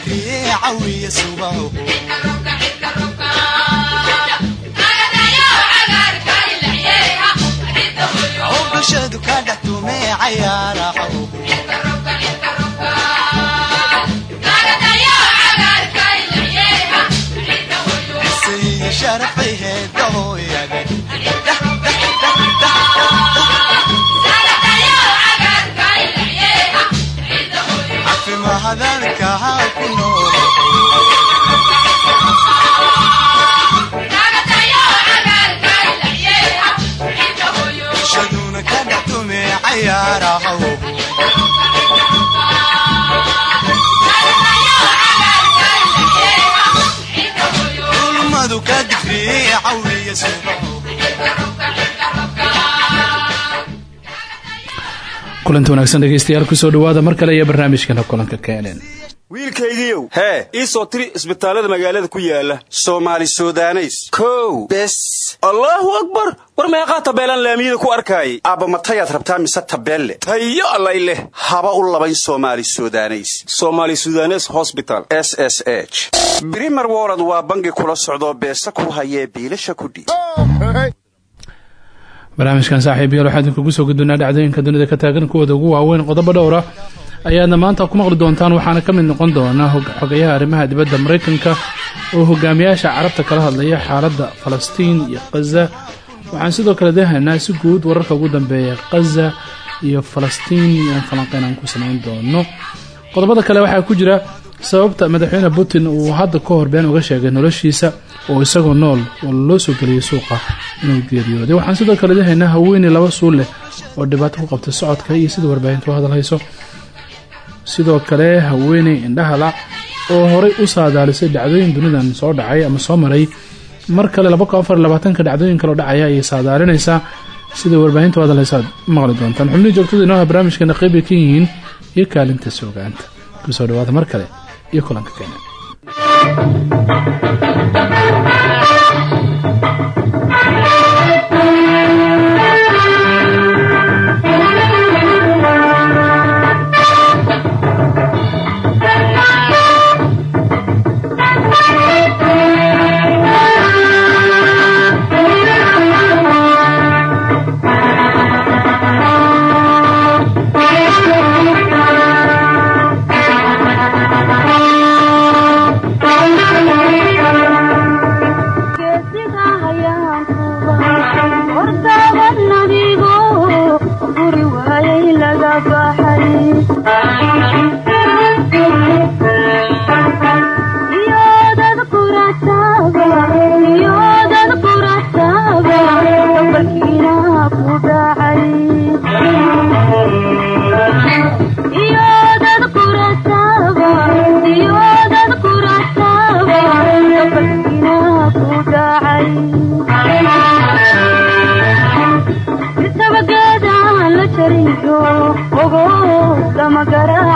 cawiya subaho bulshadu ka dhex tume cayaaraho sharafay heedahooyade cafimahadalkaha ku nool kulanti wanaagsan dhegeystayaal ku soo dhawaada mar kale iyo barnaamijkana kulanka keeneen. Wiilkaygiiow hee ii soo tiri isbitaallada magaalada ku yaalla soomaali sudaneys. Kow. Bes. Allaahu akbar. War meeqaa tabeelaan laamiyada ku arkaayay aabba matayaad rabtaa mise tabeelle? Tayo allay leh. Haba u labayn soomaali sudaneys. Somaali sudanes hosbital s s h. Brimer wolod waa bangi kula socdoo beesa ku hayee biilasha kudhiib barnaamijkan saaxiib yaal waxaa idinkugu soo gudbinaa dhacdooyinka dunida ka taagan kuwooda ugu waaweyn qodobo dhowra. Ayaadna maanta ku maqli doontaan waxaana ka mid noqon doona xogayaha arrimaha dibadda maraykanka oo hogaamiyaasha carabta kala hadlaya xaaladda falastiin iyo khaza waxaan sidoo kale dahaynaa si guud wararka ugu dambeeya khaza iyo falastiin aan falanqeyn aan ku samayn doono. Qodobada kale waxaa ku jira sababta madaxweyne putin uu hadda ka hor been uga sheegay noloshiisa oo isagoo nool oo loo soo geliyay suuqa inuu geeriyooday. Waxaan sidoo kale dahaynaa haweeney laba suul leh oo dhibaato ku qabtay socodka iyo sida warbaahintu u hadalhayso. Sidoo kale haweeney indhahala oo horay u saadaalisay dhacdooyin dunidan soo dhacay ama soo maray. Mar kale ka dhacdooyin kaloo dhacaya ayay saadaalinaysaa. Sida warbaahintu u hadalhaysa maqli doontaan. Xubnihii joogtada inooha barnaamijkeena qeybbay ka yihiin iyo kaalinta soogaanta ku soo dhawaada mar kale iyo kulanka keena Thank you.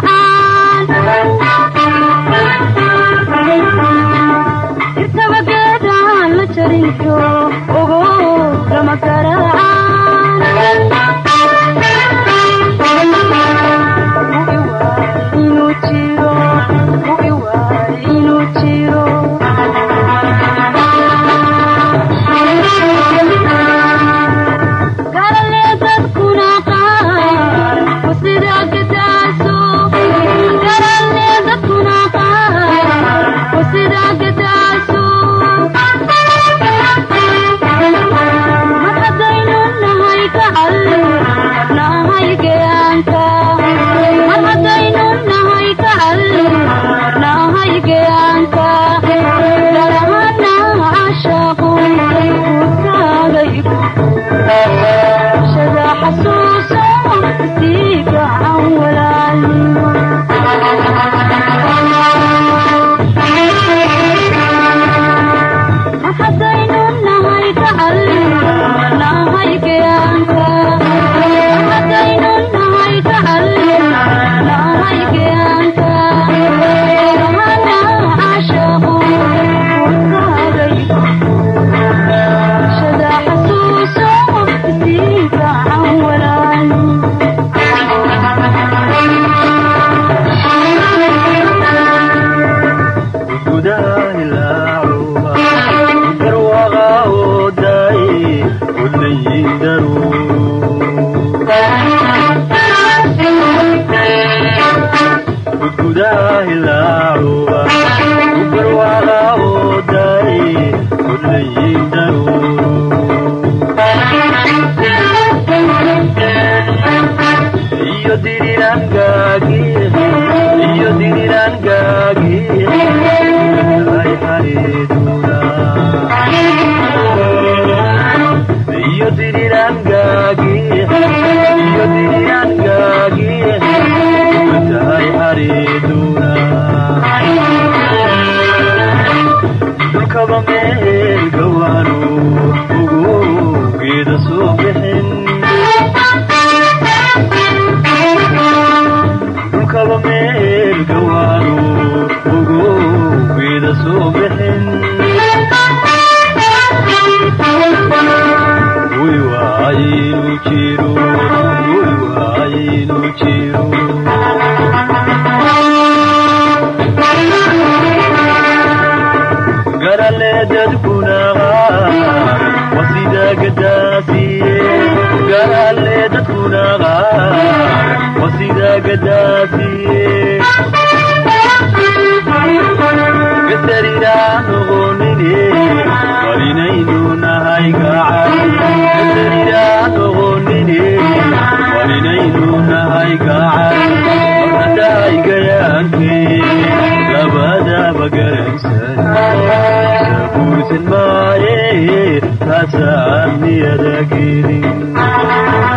hagaajin maaye taasaan miyada gelin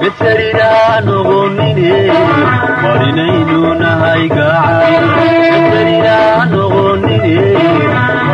besaridaa noqonine war inaynu nahay gacan besaridaa noqonine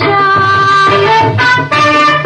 Thank you.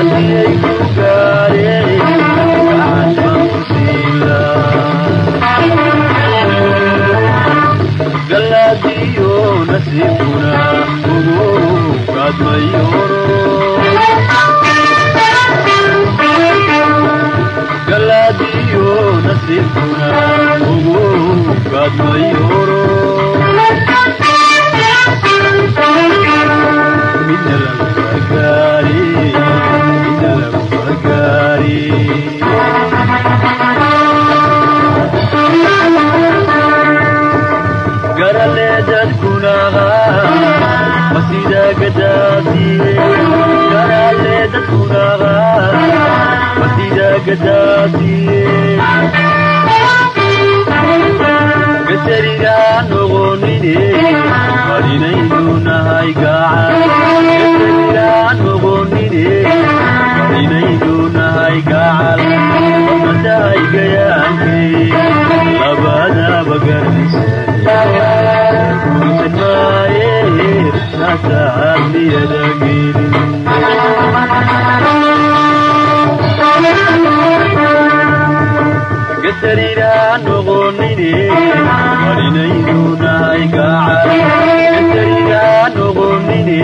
aaay gasariga noqonine marinaynu nahay gacal gasariga noqonine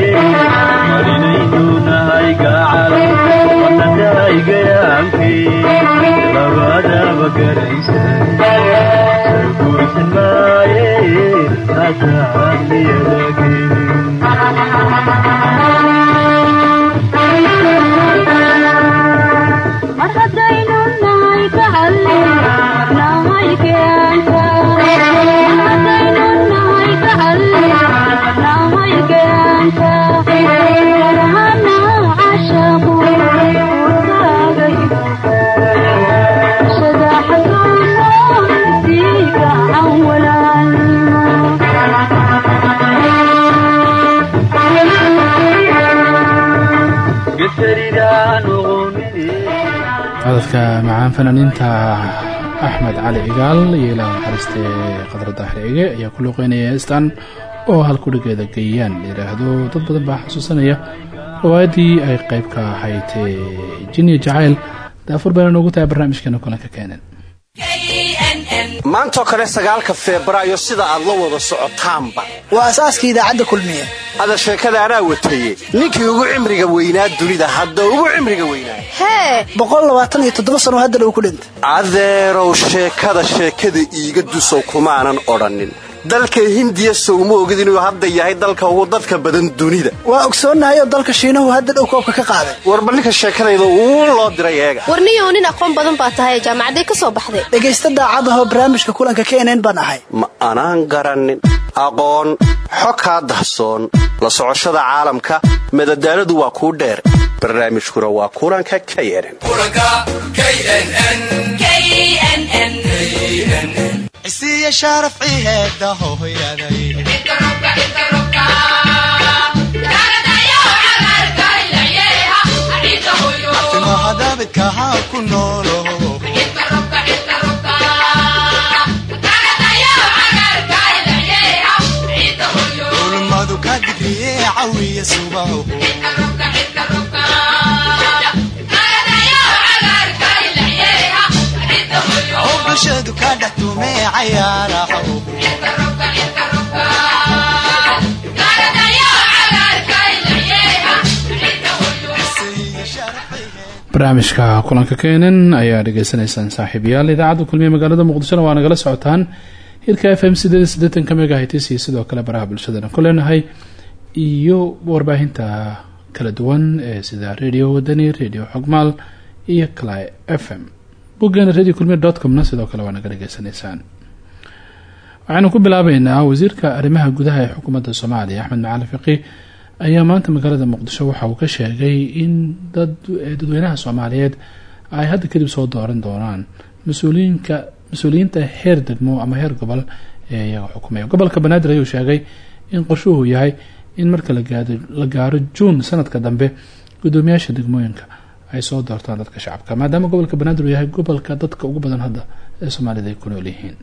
marinaynu nahay gacal wanatahay gayaanke labadaba garaysa guursan maaye naasaad niyada codadka macaan fanaaniinta axmed cali cigaal iyo ilaa naxariistee ege ayaa ku luuqeynaya heestan oo halkudhigeeda geeyaan. Layidhaahdo dad badan baa xasuusanaya riwaayaddii ay qayb ka ahayd jiniya jacayl. Daafur bayna noogu tahay barnaamijkeena kulanka keenan maantoo kale sagaalka febraayo sida aad la wada socotaanba. Waa asaaskii idaacadda kulmiye. Ada sheekada anaa wataye ninkii ugu cimriga weynaa dunida hadda ugu cimriga weynaa. Hee! Boqol labaatan iyo toddoba sano haddana uu ku dhintay. Adeerow sheekada sheekada iiga dusow kumaanan odhannin dalka hindiya sowma ogid inuu hadda yahay dalka ugu dadka badan dunida. Waa ogsoonnahay oo dalka shiinahu hadda dhow koobka ka qaaday. Warba ninka sheekadayda uu loo diray eega. Warniyow nin aqoon badan baa tahay jaamacaday ka soo baxday. Dhegaysta daacad ahoo barnaamijka kulanka knn baan ahay. Ma anaan garannin aqoon xo kaa dahsoon. La socoshada caalamka madadaaladu waa kuu dheer. Barnaamijkuna waa kulanka k nn isiya sharaf ciheeda hooyaday timaha daabidkaha ku noolo. Ulmadu ka digriye cawiya subaho bulshadu ka dhex tumee barnaamijka kulanka keenan ayaa dhegeysanaysaan saaxiibayaal. Idaacadda kulmiye magaalada muqdishona waa nagala socotaan. Hirka f m ka megahitis iyo sidoo kale baraha bulshadana ku leenahay iyo warbaahinta kala duwan ee sida radio wadani radio xogmaal iyo kala f m boggeena radio kulmiye comna sidoo kale waa naga dhegeysanaysaan ku bilaabeynaa wasiirka arrimaha gudaha ee xukuumadda soomaaliya axmed macali fiqi ayaa maanta magaalada muqdisho waxa uu ka sheegay in dad dadweynaha soomaaliyeed ay hadda kadib soo dooran doonaan mas'uuliyiinka mas'uuliyiinta heer degmo ama heer gobol ee iyaga xukumaya gobolka banaadir ayuu sheegay in qorshuhu yahay in marka la gaaro juun sanadka dambe gudoomiyaasha degmooyinka ay soo doortaan dadka shacabka maadaama gobolka banaadir uu yahay gobolka dadka ugu badan hadda ee soomaalida ay ku nool yihiin.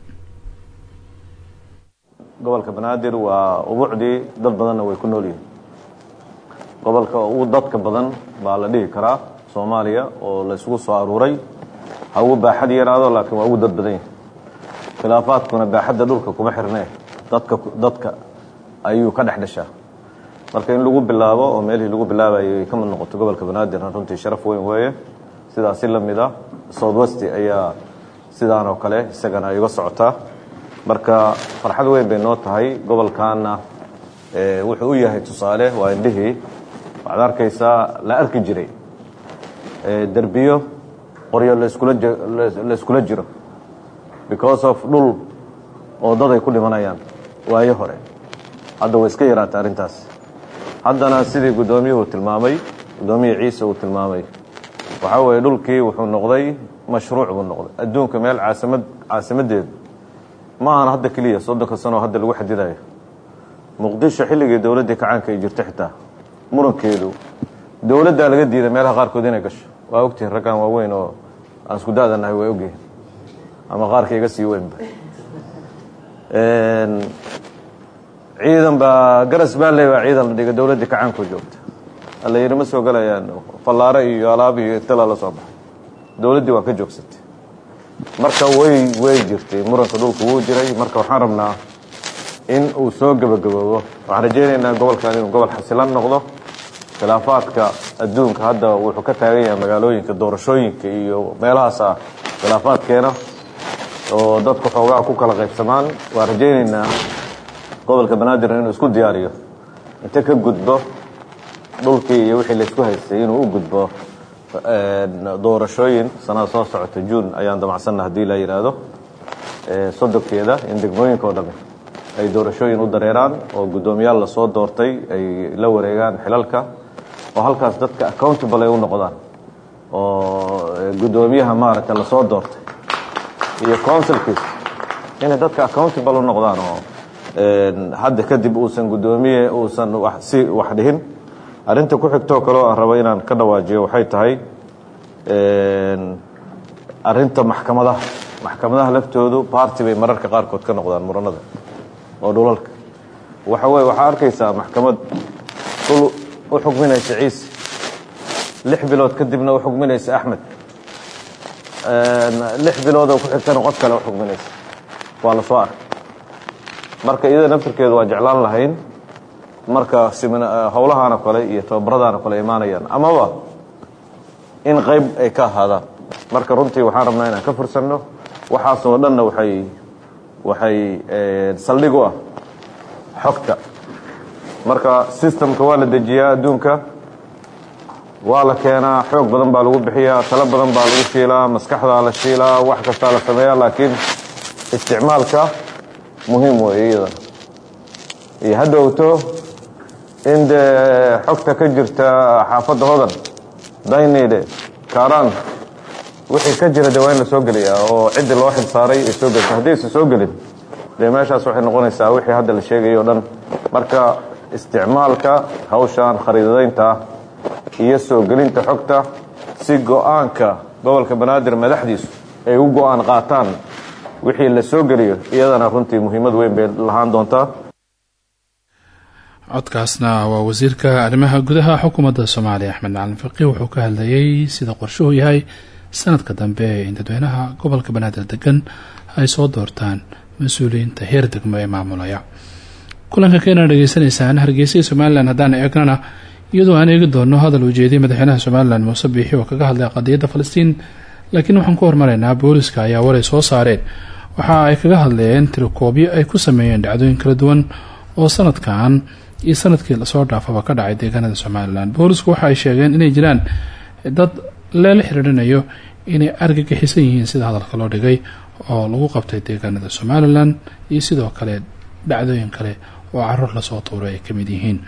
Gobolka banaadir waa ubuucdii dad badanna way ku nool yihiin. Gobolka ugu dadka badan baa la dhihi karaa soomaaliya oo la isugu soo aruuray. Ha baaxad yaraado laakiin waa ugu dad badan yahay khilaafaadkuna baaxadda dhulka kuma xirnee. Dadka dadka ayuu ka dhex dhashaa marka in lagu bilaabo oo meelihii lagu bilaabayay ay ka mid noqoto gobolka banaadirna runtii sharaf weyn weeye. Sidaas si la mid ah south west ayaa sidaan oo kale isagana ay uga socotaa marka farxad weyn bay noo tahay gobolkaana wuxuu u yahay tusaale waa indhihii waxaad arkaysaa la arki jiray derbiyo qoryo la iskula jiro because of dhul oo dad ay ku dhimanayaan waayo hore. Hadda way iska yaraatay arrintaas haddana sidii guddoomiyuhu tilmaamay guddoomiya ciise uu tilmaamay. Waxaa weeye dhulkii wuxuu noqday mashruuc buu noqday. Adduunka meel caasamad caasimaddeedu ma ahan hadda keliya soddonka sanoo hadda lagu xadidayo muqdisho xilligii dowladdii kacaanka ay jirto xitaa. Murankeedu dowladdaa laga diiday meelaha qaarkood inay gasho. Waa ogtihin raggan waaweyn oo aan isku da-danahay ogyihiin ama qaarka iga sii weynba ciidan baa garas baalley baa ciidan la dhigay dowladdii kacaanku joogta alla yidhi soo galayaan fallaare iyo alaab iyo tala la soo baxay. Dowladdii waa ka joogsatay. Marka way way jirtay muranka dhulku wuu jiray. Marka waxaan rabnaa in uu soo gebagaboobo. Waxaan rajaynaynaa gobolkan inuu gobol xasilan noqdo. Khilaafaadka adduunka hadda wuxuu ka taagan yahay magaalooyinka doorashooyinka iyo meelahaasa khilaafaadkeena. Oo dadku xoogaa ku kala qaybsamaan. Waan rajaynaynaa gobolka banaadir inuu isku diyaariyo. Inta ka gudbo dhulkii iyo wixii laysku haystay inuu u gudbo doorashooyin sanada soo socota juun ayaan damacsanna haddii la yidhaahdo sodonkeeda in degmooyinka oo dhami ay doorashooyin u dareeraan oo guddoomiyaal la soo doortay ay la wareegaan xilalka oo halkaas dadka accountable ay u noqdaan oo guddoomiyaha maaragta la soo doortay. Iyo councilkiis inay dadka accountable u noqdaan oo hadda kadib uusan guddoomiye uusan si wax dhihin. Arrinta ku xigtoo kaleo aan rabo inaan ka dhawaajiyo waxay tahay arrinta maxkamadaha maxkamadaha laftoodu baarti bay mararka qaarkood ka noqdaan muranada oo dhulalka. Waxa weye waxaa arkaysaa maxkamad dhul u xukminaysa ciise lix bilood kadibna u xukminaysa axmed. Lix biloodoo ku xigtana qof kale u xukminaysa waa la soo arkay marka iyada naftirkeedu waa jeclaan lahayn marka howlahaana kale iyo tababaradaana kale imaanayaan. Amaba in qayb ay ka ahaadaan. Marka runtii waxaan rabnaa inaan ka fursanno. Waxaasoo dhanna waxay waxay saldhig u ah xogta. Marka systemka waa la dejiyaa adduunka. Waa la keenaa. Xoog badan baa lagu bixiyaa. Talo badan baa lagu shiilaa. Maskaxdaa la shiilaa. Wax kastaa la sameeyaa. Laakiin isticmaalka muhiim weeye iyadana iyo hadhowto in dee xogta ka jirta xaafadda hodan daynide kaaraan wixii ka jira de waa in la soo geliyaa oo ciddii loo xil ay soo gelisa haddii aysan soo gelin dee meeshaas waxay noqonaysaa wixii hadda la sheegay o dhan. Marka isticmaalka hawshan khariidadaynta iyo soo gelinta xogta si go'aanka gobolka banaadir madaxdiisu ay u go'aan qaataan wixii la soo geliyo iyadana runtii muhiimad weyn bay lahaan doontaa. Codkaasna waa wasiirka arrimaha gudaha xukuumadda soomaaliya axmed macalin faqiih wuxuu ka hadlayay sida qorshuhu yahay sanadka dambe in dadweynaha gobolka banaadir degan ay soo doortaan mas'uuliyiinta heer degmo ee maamulaya. Kulanka keenana dhegeysanaysaan hargeysa somalilan haddaan eegnana iyadoo aan eegi doono hadal ujeediyay madaxweynaha somalilan muuse biixi oo kaga hadlay qadiyadda falastiin laakiin waxaan ku hormaraynaa booliska ayaa waray soo saareen waxa ay kaga hadleen tirakoobyo ay ku sameeyeen dhacdooyin kala duwan oo sanadkan iyo sannadkii la soo dhaafaba ka dhacay deegaanada somalilan boolisku waxa ay sheegeen inay jiraan dad leela xiriirinayo inay argagixisan yihiin sida hadalka loo dhigay oo lagu qabtay deegaanada somalilan iyo sidoo kale dhacdooyin kale oo carruur la soo tuuray ay ka mid yihiin.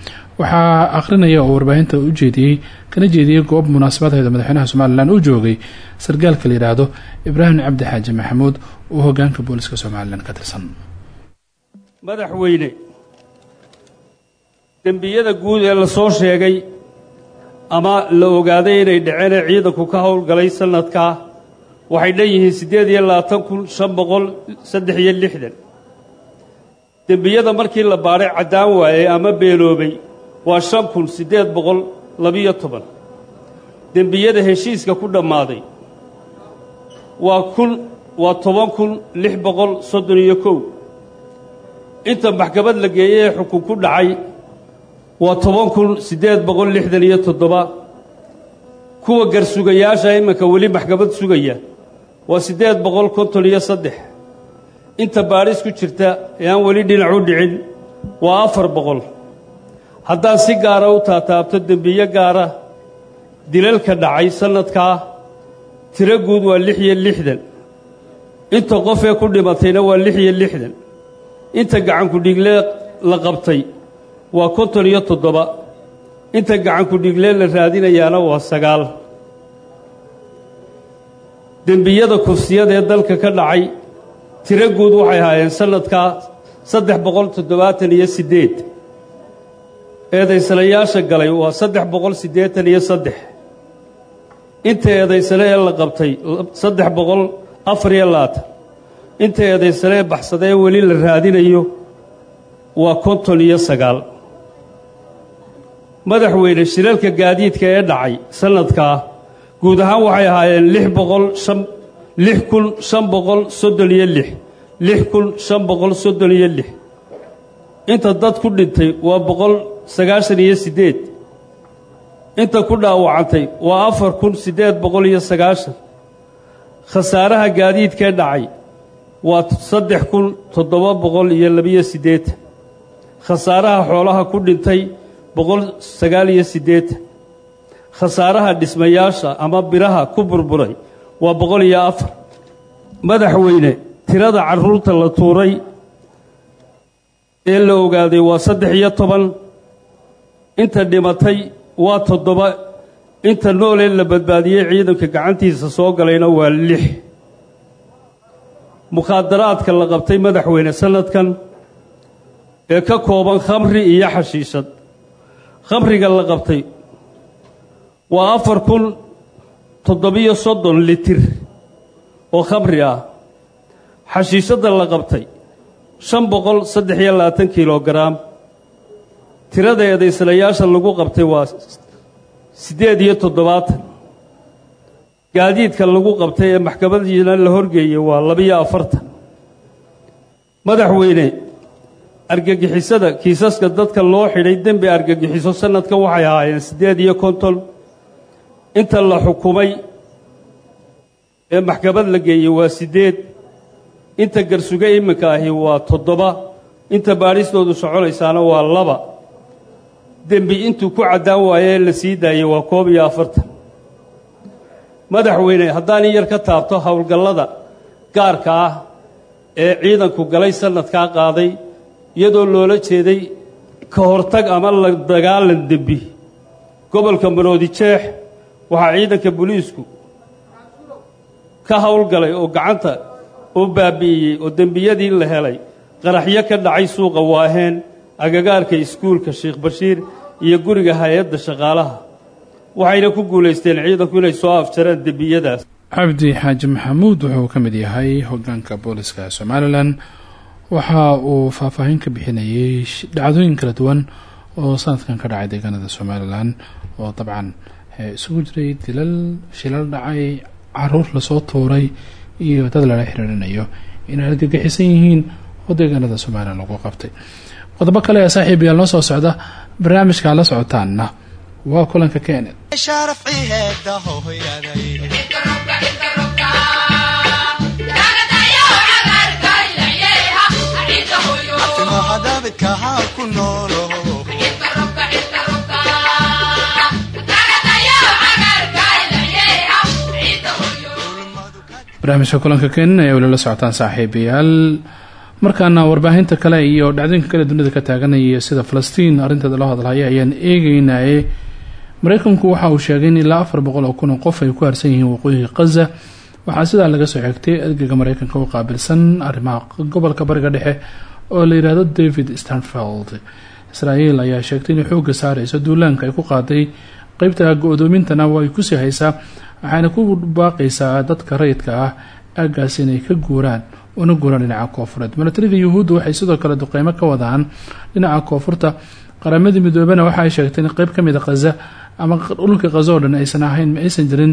Waxaa aqrinaya oo warbaahinta u jeediyey kana jeediyey goob munaasabadeeda madaxweynaha somalilan uu joogay. Sargaalka la yidhaahdo ibraahim cabdi xaaji maxamuud oo hogaanka booliska somalilan ka tirsan. Madaxweyne dembiyada guud ee la soo sheegay ama la ogaaday inay dhaceen ee ciidanku ka howlgalay sanadkaa waxay dhan yihiin siddeed iyo labaatan kun shan boqol saddex iyo lixdan dembiyada markii la baadhay caddaan waayey ama beeloobay waa shan kun siddeed boqol labiyo toban. Dembiyada heshiiska ku dhammaaday waa kun waa toban kun lix boqol soddon iyo kow. Inta maxkamad la geeyey ee xukun ku dhacay waa toban kun siddeed boqol lixdan iyo toddoba. Kuwa garsugayaasha iminka weli maxkamad sugaya waa siddeed boqol konton iyo saddex inta baadhis ku jirta ee aan weli dhinac u dhicin. Waa afar boqol. Haddaan si gaara u taataabto dembiyo gaara dilalka dhacay sannadkaa tiro guud waa lix iyo lixdan. Inta qof ee ku dhimatayna waa lix iyo lixdan. Inta gacankudhiglee la qabtay waa konton iyo toddoba. Inta gacankudhiglee la raadinayaana waa sagaal. Dembiyada kufsiyada ee dalka ka dhacay tiro guud waxay ahaayeen sannadkaa saddex boqol toddobaatan iyo siddeed. Eedaysanayaasha galay waa saddex boqol siddeetan iyo saddex. Inta eedaysane ee la qabtay saddex boqol afar iyo labaatan. Inta eedaysane ee baxsada weli la raadinayo waa konton iyo sagaal. Madaxweyne shilalka gaadiidka ee dhacay sannadkaa guud ahaan waxay ahaayeen lix boqol shan lix kun shan boqol iyo lix. lix kun shan boqol soddon iyo lix. Inta dad ku dhintay waa boqol sagaashan iyo siddeed inta ku dhaawacantay waa afar kun siddeed boqol iyo sagaashan. Khasaaraha gaadiidkee dhacay waa saddex kun toddoba boqol iyo labiyo siddeetan khasaaraha xoolaha ku dhintay boqol sagaal iyo siddeetan khasaaraha dhismayaasha ama biraha ku burburay waa boqol iyo afar. Madaxweyne tirada carruurta la tuuray ee la ogaaday waa saddex iyo toban. Inta dhimatay waa toddoba. Inta noolee la badbaadiyey ciidanka gacantiisa soo galayna waa lix. Mukhaadaraadka la qabtay madaxweyne sannadkan ee ka kooban khamri iyo xashiishad. Khamriga la qabtay waa afar kun toddobiyo soddon litir oo khamri ah. Xashiishadda la qabtay shan boqol saddex iyo labaatan kilogaraam tirada eedaysanayaasha lagu qabtay waa siddeed iyo toddobaatan. Gaadiidka lagu qabtay ee maxkamadiina la horgeeyey waa labiyo afartan. Madaxweyne argagixisada kiisaska dadka loo xidhay dembi argagixiso sannadkan waxay ahaayeen siddeed iyo konton inta la xukumay ee maxkamad la geeyey waa siddeed inta garsuge iminka ahi waa toddoba inta baadhistoodu soconaysaana waa laba. Dembi intuu ku caddaan waaye ee la sii daayey waa koob iyo afartan. Madaxweyne haddaan yar ka taabto howlgallada gaarka ah ee ciidanku galay sannadkaa qaaday iyadoo loola jeeday ka hortag ama la dagaalan dembi gobolka maroodi jeex waxaa ciidanka booliisku ka howlgalay oo gacanta u baabi'iyey oo dembiyadii la helay. Qaraxyo ka dhacay suuqa waaheen agagaarka iskuulka sheekh bashiir iyo guriga hay'adda shaqaalaha. Waxayna ku guulaysteen ciidanku inay soo afjaraan dembiyadaas. Cabdi xaaji maxamuud wuxuu ka mid yahay hogaanka booliska somalilan. Waxa uu faahfaahin ka bixinayay dhacdooyin kala duwan oo sanadkan ka dhacay deegaanada somalilan oo dabcan isugu jiray dilal shilal dhacay carruur la soo tuuray iyo dad lala xiriirinayo inay argagixisan yihiin oo deegaanada somalilan lagu qabtay qodobo kale ee saaxiib yaal noo soo socda barnaamijka la socotaanna waa kulanka keened barnaamijka kulanka keenan ayaa weli la socotaan saaxiibayaal. Markaana warbaahinta kale iyo dhacdooyinka kale dunida ka taaganaya sida falastiin arrinteeda loo hadlhaya ayaan eegeynaye mareykanku waxa uu sheegay in ilaa afar boqol oo kun oo qof ay ku harsan yihiin waqooyiga khaza waxaa sidaa laga soo xigtay ergeyga mareykanka u qaabilsan arrimaha gobolka bariga dhexe oo la yidhaahdo david stanfield. Israael ayaa sheegtay inay xooga saareyso duulaanka ay ku qaaday qeybta go-doomintana way ku sii haysaa waxayna ku baaqaysaa dadka rayidka ah aagaas inay ka guuraan una guuraan dhinaca koofureed milatariga yuhuudda waxay sidoo kale duqeymo ka wadaan dhinaca koonfurta. Qaramadii midoobena waxa ay sheegtay in qeyb ka mid a khaza ama dhulka khaza oo dhan aysan ahayn ma aysan jirin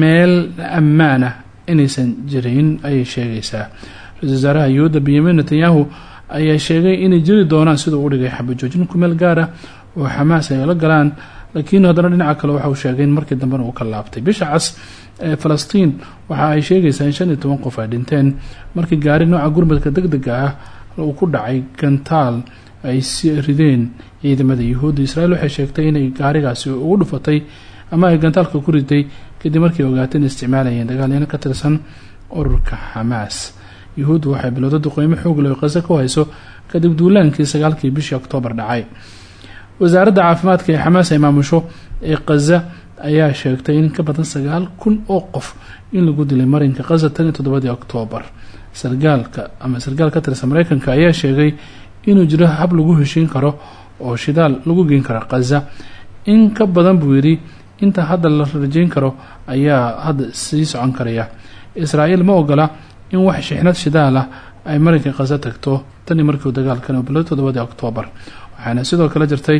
meel ammaan ah inaysan jirin ayay sheegaysaa. Ra'isul wasaaraha yuhuudda benyamin netanyahu ayaa sheegay inay jiri doonaan siduu u dhigay xabajoojin kumeel gaar ah oo xamaas ay la galaan laakiin haddana dhinaca kale waxa uu sheegay in markii dambena uu ka laabtay. Bisha cas ee falastiin waxa ay sheegaysaa in shan iyo toban qof ay dhinteen. Markii gaari nooca gurmadka deg dega ah uu ku dhacay gantaal ay si rideen ciidamada yuhuudda israel waxay sheegtay inay gaarigaasi ugu dhufatay ama ay gantaalka ku riday kadib markii ogaatay in isticmaalayeen dagaalyano ka tirsan ururka xamaas yuhuuddu waxay bilowda duqeymo xoog leh oo ku hayso kadib duulaankii sagaalkii bishii oktoobar dhacay wasaaradda caafimaadka ee xamaas ay maamusho ee khaza ayaa sheegtay in ka badan sagaal kun oo qof in lagu dilay marinka khaza tan iyo toddobadii oktoobar sargaalka ama sargaal tirsan mareykanka ayaa sheegay inuu jiro hab lagu heshiin karo oo shidaal lagu geen karo khaza in ka badan buu yidhi inta hadda la rajeyn karo ayaa hadda sii socon karaya. Israa'iil ma ogola in wax shixnad shidaal ah ay marinka khaza tagto tanii markiiu dagaalkan bilo toddobadii oktoobar waxaana sidoo kale jirtay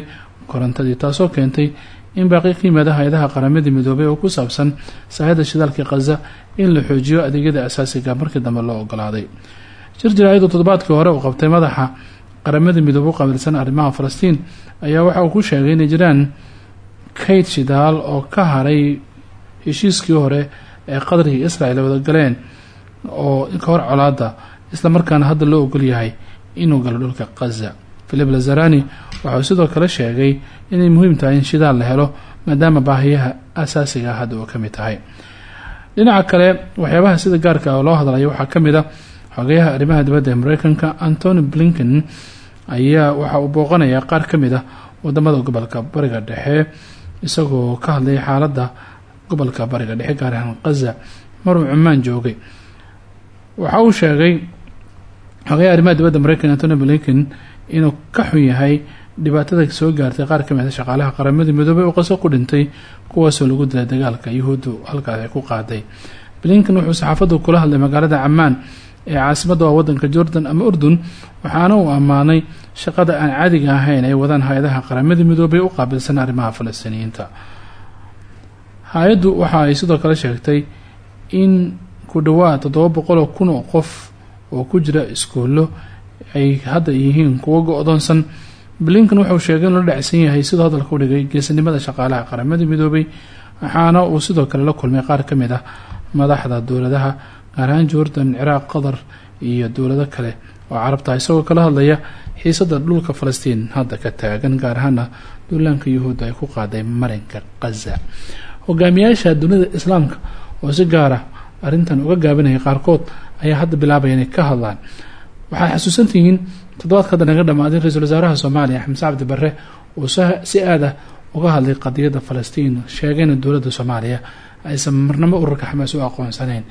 korontadii taasoo keentay in baaqi ka yimaada hay'adaha qaramadii midoobay oo ku saabsan saahida shidaalkii khaza in la xoojiyo adeegyada asaasiga markii dambe loo ogolaaday shir jaraa'iduu toddobaadkii hore uu qabtay madaxa qaramada midoobe u qaabilsan arrimaha falastiin ayaa waxa uu ku sheegay inay jiraan kayd shidaal oo ka haray heshiiskii hore ee qadarkii israel wada galeen oo ka hor colaada islamarkaana hadda loo ogol yahay inuu galo dhulka khaza philip lazarani waxauu sidoo kale sheegay inay muhiim tahay in shidaal la helo maadaama baahiyaha asaasiga hadda uu ka mid tahay. Dhinaca kale waxyaabaha sida gaarka oo loo hadlaya waxaa ka mid a xogeyaha arrimaha dibadda ee mareykanka. Antony blinken ayaa waxa uu booqanayaa qaar ka mid ah waddamada gobolka bariga dhexe isagoo ka hadlaya xaaladda gobolka bariga dhexe gaar ahaan khaza maruu cumaan joogay. Waxa uu sheegay xogeyaha arrimaha dibadda mareykanka antony blinken inuu ka xun yahay dhibaatada soo gaartay qaar ka mid a shaqaalaha qaramada midoobay oo qaso ku dhintay kuwaasoo lagu dilay dagaalka yuhuuddu halkaas ay ku qaaday. Blinken wuxuu saxaafaddu kula hadlay magaalada camaan ee caasimadda waa wadanka jordan ama urdun waxaana uu ammaanay shaqada aan caadiga ahayn ay wadaan hay'adaha qaramada midoobay u qaabilsan arrimaha falastiiniyiinta. Hay'addu waxa ay sidoo kale sheegtay in ku dhawaad toddoba boqol oo kun oo qof oo ku jira iskuullo ay hadda yihiin kuwo go-doonsan. Blinken wuxuu sheegay inuu la dhacsan yahay siduu hadalka dhigay geesanimada shaqaalaha qaramada midoobay waxaana uu sidoo kale la kulmay qaar ka mid ah madaxda dowladaha gaar ahaan jordan ciraaq qatar iyo dowlado kale oo carabta isagoo kala hadlaya xiisada dhulka falastiin hadda ka taagan gaar ahaana duulaanka yuhuudda ay ku qaaday marinka khaza hogaamiyaasha dunida islaamka oo si gaara arrintan uga gaabinaya qaarkood ayaa hadda bilaabaya inay ka hadlaan waxaad xasuusantihiin toddobaadka hadda naga dhammaaday ra'iisul wasaaraha soomaaliya xamse cabdi barre uu si aad ah uga hadlay qadiyadda falastiin sheegayna dowladda soomaaliya aysan marnabo ururka xamaas u aqoonsanayn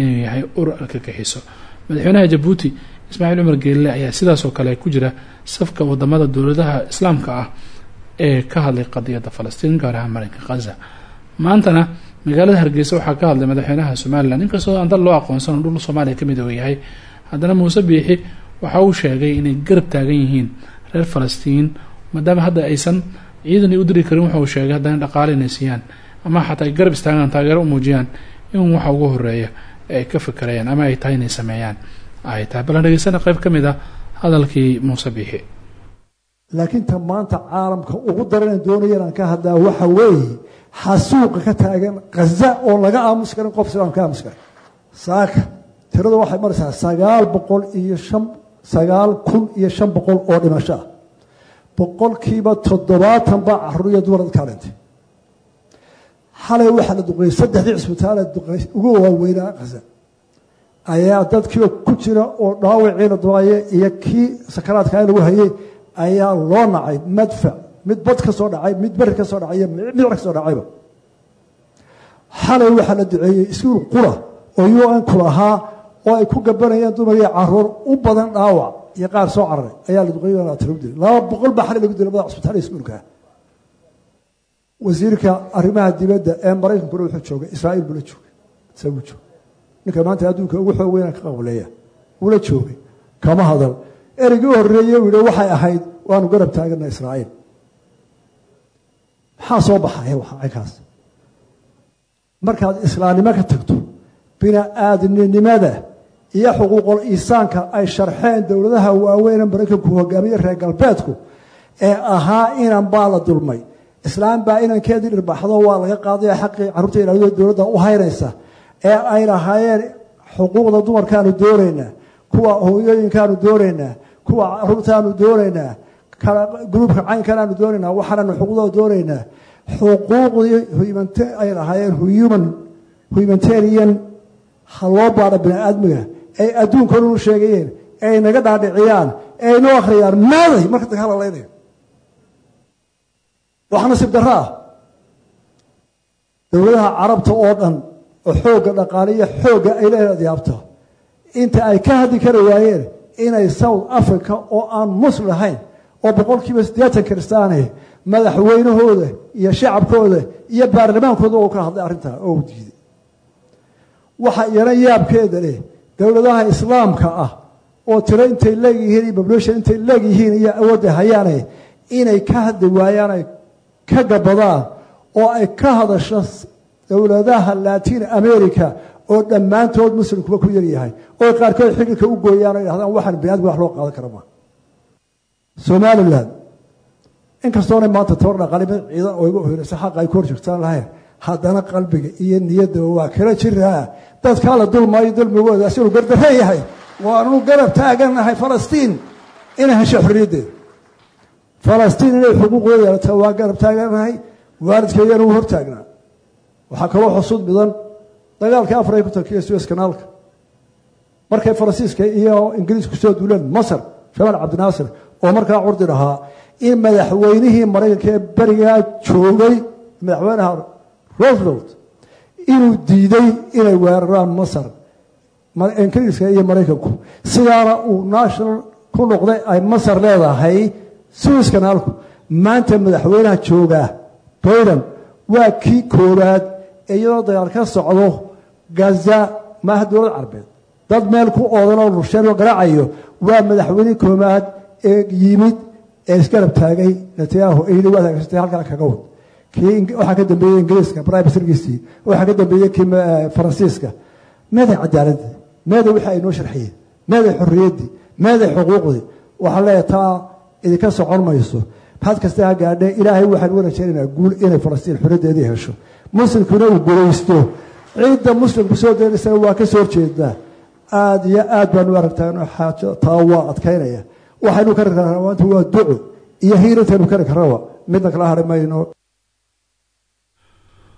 inuu yahay urur arkagixiso madaxweynaha jabuuti ismaaciil cumar geelle ayaa sidaasoo kale ku jira safka waddamada dowladaha islaamka ah ee ka hadlay qadiyadda falastiin gaar ahaan marinka khaza maantana magaalada hargeysa waxaa ka hadlay madaxweynaha somalilan inkastoo aan dal loo aqoonsan dhul soomaaliya ka mid oo yahay haddana muuse biixi waxa uu sheegay inay garab taagan yihiin reer falastiin maadaama hadda aysan ciidan u diri karin wuxuu sheegay haddana dhaqaale inay siiyaan ama xataa ay garab istaagaan taageero u muujiyaan in waxa ugu horreeya ay ka fikirayaan ama ay tahay inay sameeyaan ay tahay ballan dhegeysana qayb ka mid ah hadalkii muuse biixi. Laakiin ta maanta caalamka ugu daran doonaya inaan ka hadlaa waxa weeye xasuuqa ka taagan khaza oo laga aamusi karin qof islaam ka aamusi karin. Saaka tiradu waxay maraysaa sagaal boqol iyo shan sagaal kun iyo shan boqol oo dhimasho. Ah boqolkiiba toddobaatan baa carruur iyo dumar dadkaa dhintay xalay waxaa la duqeeyey saddexdii cisbitaale duqeey ugu waaweynaa khaza ayaa dadkiiba ku jira oo dhaawacii la duqaye iyo kii sakaraadka lagu hayay ayaa loo nacay. Madfac mid bad ka soo dhacay mid beri ka soo dhacay iyo mid cir ka soo dhacayba xalay waxaa la duceeyey iskuul qura oo u n ku lahaa oo ay ku gabanayeen dumar iyo carruur u badan dhaawac iyo qaar soo cararay. Ayaa la duqeey tiro dilay laba boqol baa xalay lagu dilay madax cisbitaal iskuulka. Wasiirka arrimaha dibadda ee maraykankuna wuxuu joogay israa'iil buu la joogay isaguu joogay. Ninka maanta adduunka ugu xoog weyna ka qableeya wuu la joogay. Kama hadal. Ereygii u horreeye uu yihi waxay ahayd waanu garab taagana israa'iil. Maxaa soo baxaya waxakaas markaad islaamnimo ka tagto bini-aadminimada iyo xuquuqul iisaanka ay sharxeen dowladaha waaweyne maraykanku hogaamiye reer galbeedku ee ahaa inan baa la dulmay. Islaam baa inankeedii dhirbaxdo waa laga qaadaya xaqii carruurta ilaaliyo dowladda u haynaysa ee ay lahaayeen xuquuqda dumarkaanu doonaynaa kuwa hooyooyinkaanu doonaynaa kuwa caruurtaanu doonaynaa gruubka caynkanaanu doonaynaa waxaananu xuquuqdooda doonaynaa xuquuqdii ay lahaayeen human humanitarian ha loo baadha bini aadmiga ay adduunkooda u sheegayeen ay naga dhaadhiciyaan ay noo akhriyaan maaday marka daga halalaynayo wax nasiib darro ah. Dowladaha carabta oo dhan oo xoogga dhaqaale iyo xoogga ay leedaad yaabto inta ay ka hadli kari waayeen inay south africa oo aan muslim ahayn oo boqolkiiba siddeetan kiristaane madaxweynahooda iyo shacabkooda iyo baarlamaankooda oo ka hadlay arrintaa oo u diiday. Waxa iyana yaabkeeda leh dowladaha islaamka ah oo tiro intay leegyihiin iyo population intay leegyihiin iyo awoodda hayaane inay ka hadli waayaan ay ka gabadaan oo ay ka hadasho dowladaha latin america oo dhammaantood muslimkuba ku yaryahay oo qaarkood xililka u gooyaan o yidhahdaan waxaan biniadmi wax loo qaadan kara ma. Somalilan inkastoona maanta tabar dhaqalimad ciidan oo igu hoynayso xaqa ay ku hor jirtaan lahayn haddana qalbiga iyo niyadaba waa kala jiraa dadkaa la dulmaayo dulmigooda asiguu gardarre yahay. Waanu garab taaganahay falastiin. Inay hesho xorriyaddeeda falastiin inay xuquuqdooda yeelato waa garab taaganahay waalidkeedana wuu hortaagnaa waxaa kaloo xusuud mudan. Dagaalkii ku tarkiya suez kanaalka. Markay faransiiska iyo ingiriisku soo duuleen masar jamaal cabdinaasir oo markaa curdi dhahaa in madaxweynihii maraykanka ee berigaa joogay madaxweynaha roosevelt inuu diiday inay weeraraan masar ingiriiska iyo maraykanku. Sidaana uu national ku noqday ay masar leedahay suez kanaalku maanta madaxweynaha joogaa bayden waa kii koowaad ee iyadoo dagaal ka socdo gaza maaha dowlad carbeed. Dad meel ku oodan oo rusheeno garaacayo waa madaxweynihii koowaad ee yimid ee isgarab taagay netanyahu ee yidhi waad hagagsatay halkaa kaga wad waxaa ka dambeeyey ingiriiska prime ministerkiisii waxaa ka dambeeyey kii faransiiska. Meeday cadaaladda meeday wixii ay noo sharxiyeen meeday xorriyaddii meeday xuquuqdii. Waxaa leeyahay taa idinka socon mayso. Had kasta ha gaadhee ilaahay waxaan u rajaynaynaa guul inay falastiin xorriyaddeedii hesho. Muslimkuna uu guulaysto. Ciidda muslimku soo daynaysana waa ka soo horjeedaa aada iyo aad baanu aragtaa xaajo taa waa adkaynaya. Waxaynu kari karnaa maanta waa duco iyo hiirintaynu kari karnaba midna kala hari mayno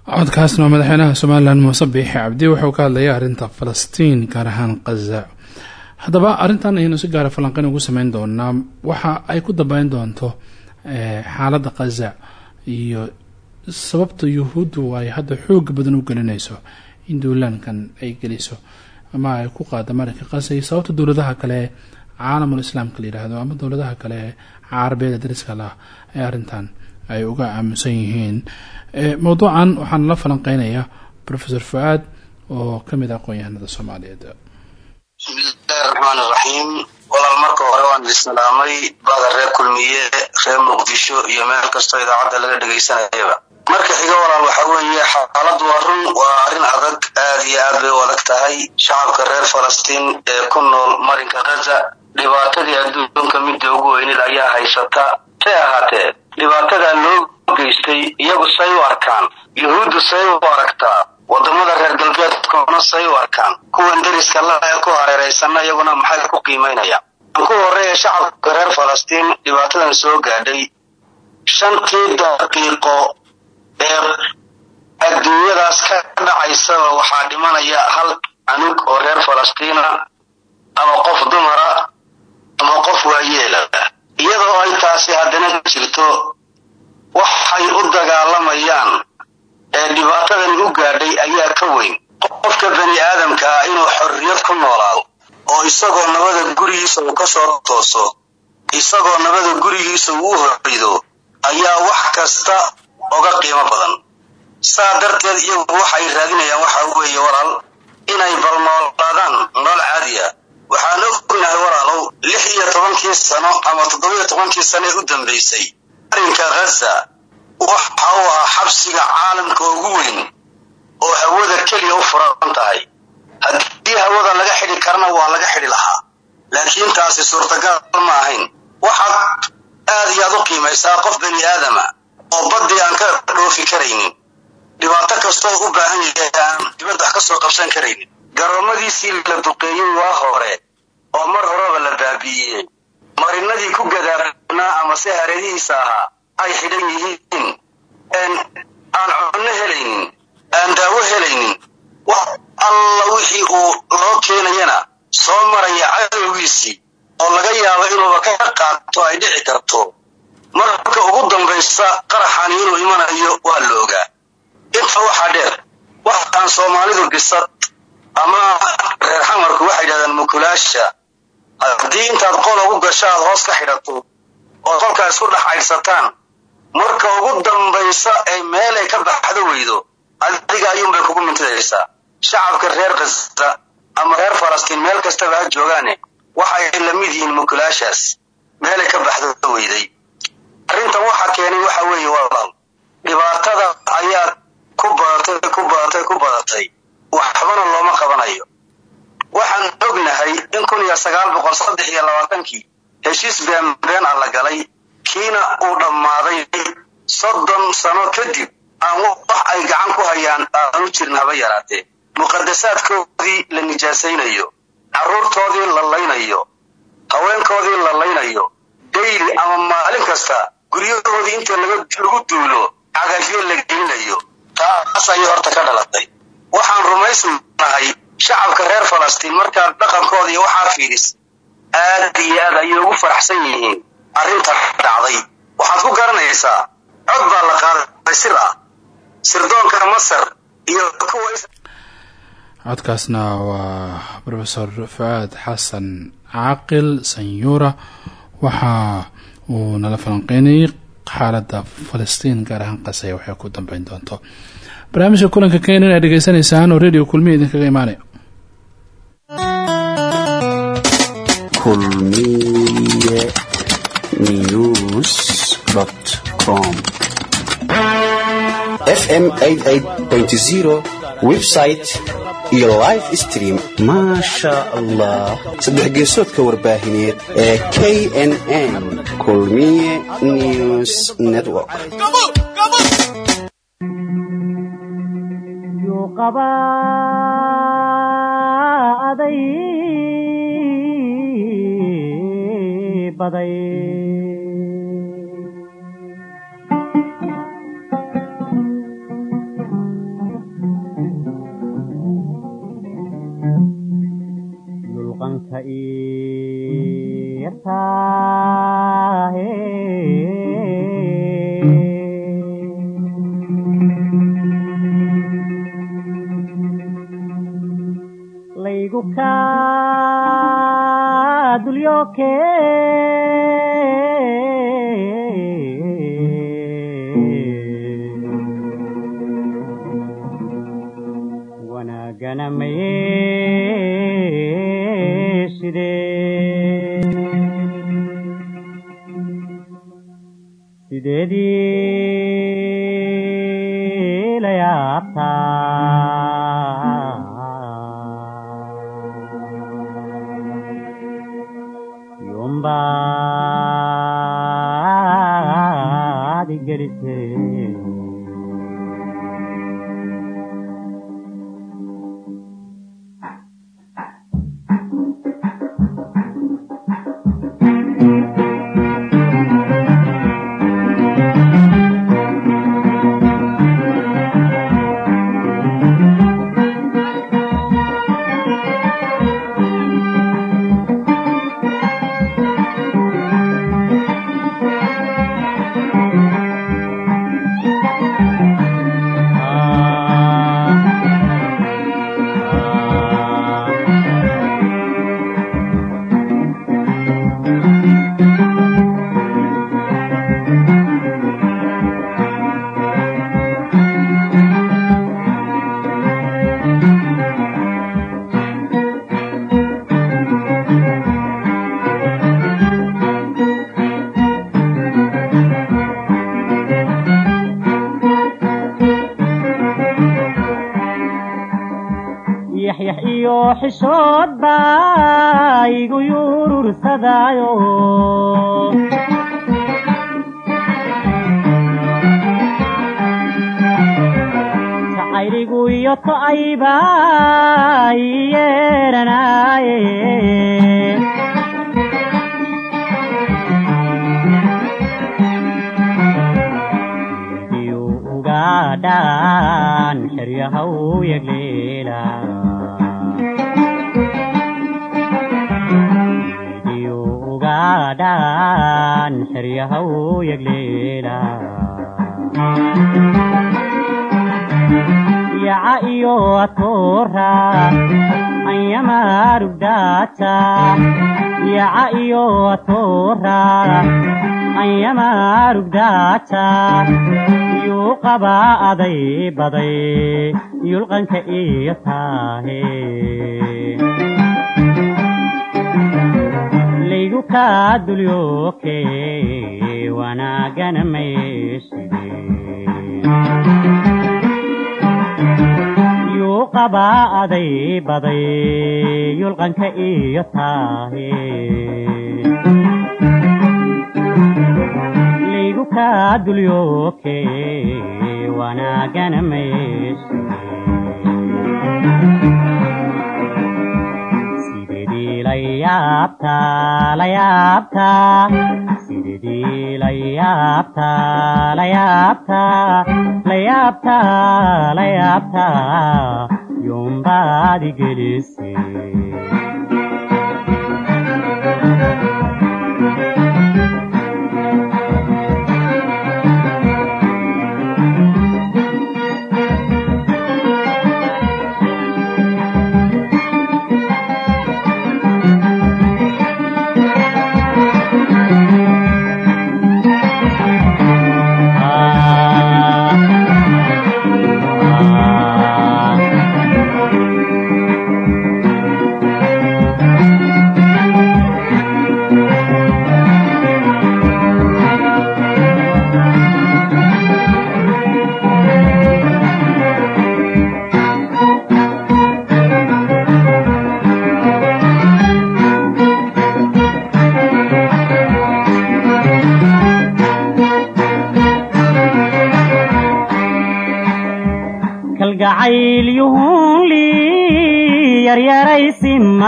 codkaasna madaxweynaha somalilan muuse biixi cabdi wuxuu ka hadlayay arrinta falastiin gaar ahaan khaza haddaba arrintan ayaynu si gaara falanqeyn ugu sameyn doonaa. Waxa ay ku dambeyn doonto xaaladda khaza iyo sababta yuhuuddu ay hadda xooga badan u gelinayso in duulaankan ay geliso ama ay ku qaada marinka khaza iyo sababta dowladaha kale caalamul islaamka la ama dowladaha kale carabeeda dariska lah ee arrintan ay uga aamusan yihiin. Mowduucan waxaan la falanqeynayaa profesor fu-aad oo ka mid ah aqoon-yahanada soomaaliyeed. Bismillahi raxmaan iraxiim walaal marka hore waan islaamay bada reer kulmiye reer muqdisho iyo meel kastoo idaacadda laga dhegaysanayaba marka xiga walaal waxa weeye xaaladu waa run waa arrin adag aad iyo aad bay u adag tahay. Shacabka reer falastiin ee ku nool marinka khaza dhibaatadii adduunka midda ugu weynid ayaa haysata. Say ahaatee dhibaatadaa loo geystay iyagu say u arkaan. Yuhuuddu say u aragtaa. Wadamada reer galbeedkuna say u arkaan. Kuwan deriska la ku hareeraysanna iyaguna maxay ku qiimaynayaan ku horreeya shacabka reer falastiin dhibaatadan soo gaadhay. Shantii daqiiqo ee adduunyadaas ka dhacaysaba waxaa dhimanaya hal canug oo reer falastiina ama qof dumara ama qof waayeela iyadoo ay taasi haddana jirto waxay u dagaalamayaan ee dhibaatadan u gaadhay ayaa ka weyn. Qofka bani aadamka ah inuu xorriyad ku noolaado oo isagoo nabada gurigiisa uu ka soo tooso isagoo nabada gurigiisa uu horido ayaa wax kasta oga qiimo badan. Saa darteed iyagu waxay raadinayaan waxa weeye walaal inay balnoolaadaan nolol caadiya waxaan ognahay walaalow lix iyo tobankii sano ama toddobiyo tobankii sano ee u dambaysay arrinka ghaza waxa uu ahaa xabsiga caalamka ugu weyn oo hawada keliya u furan tahay. Haddii hawada laga xidhi karana waa laga xidhi lahaa. Laakiin taasi suurtagal ma ahayn. Waxaad aad iyo aad u qiimaysaa qof bani aadama oo baddii aan ka dhoofi karaynin. Dhibaato kastoo u baahan yahay aan dibadda wax ka soo qabsan karaynin garoomadiisii la duqeeyey waa hore oo mar horeba la baabi'iyey marinadii ku gadaarnaa ama se hareerihiisa ahaa ay xidhan yihiin. Aan cunno helaynin aan daawo helaynin wax alla wixii uu loo keenayana soo maraya cadowgiisii oo laga yaabo inuuba ka qaato ay dhici karto. Marka ugu dambaysa qaraxani inuu imanayo waa la ogaa. Inta waxaa dheer waxaan soomaalidu bisad ama reer xamarku waxay yidhahdaan mukulaasha haddii intaad qol ugu gasho aad hoos ka xidhato oo qolkaa isku dhex caydsataan marka ugu dambaysa ay meelay ka baxdo weydo adiga ayuunbay kugu mintidaysaa. Shacabka reer kasta ama reer falastiin meel kastaba ha joogaane waxay la mid yihiin mukulaashaas. Meelay ka baxdo weyday. Arrintan waxa keenay waxa weeye walaal dhibaatada ayaa ku badatay ku badatay ku badatay waxbana looma qabanayo. Waxaan ognahay in kun iyo sagaal boqol saddex iyo labaatankii heshiis beenbeen ah la galay kiina uu dhammaaday soddon sano kadib aan wax ay gacan ku hayaan aanu jirin haba yaraatee. Muqadasaadkoodii la nijaasaynayo carruurtoodii la laynayo haweenkoodii la laynayo dayli ama maalin kasta guryahoodii inta lagu duulo cagafyo la gelinayo. Taas ayay horta ka dhalatay waxaan rumaysnahay shacabka reer falastiin markaad dhaqankooda iyo waxaa fiidhis aad iyo aad ayay ugu faraxsan yihiin. Arrinta dhacday. Waxaad ku garanaysaa cod baa la qaaday sir ah. Sirdoonka masar iyo kuwa codkaasna waa rofesor fucaad xasan caaqil sanyuura. Waxa uu nala falanqeynayay xaaladda falastiin gaar ahaan qasaya waxay ku dambeyn doonto barnaamijka kulanka kenya inaad dhegeysanaysaan oo radio kulmiya idinkaga imaanaya fm website iyo live stream. Maasha allah saddex geesoodka warbaahineed ee knn kulmiye news network aday baday dulqanka laygu kaa dulyooke wanaagana mayeeshide sideedii iyo atoora anyamarugdaata yaca iyo atoora anyamarugdaata yuu qabaa aday baday yulqanka iyo taahe laygu kaa dulyooke wanaagana mayside yuu qabaa aday baday yulqanka iyo taahe laygu kaa dulyooke wanaagana mayside sidedii la yaabtaa la yaabtaa sidedii la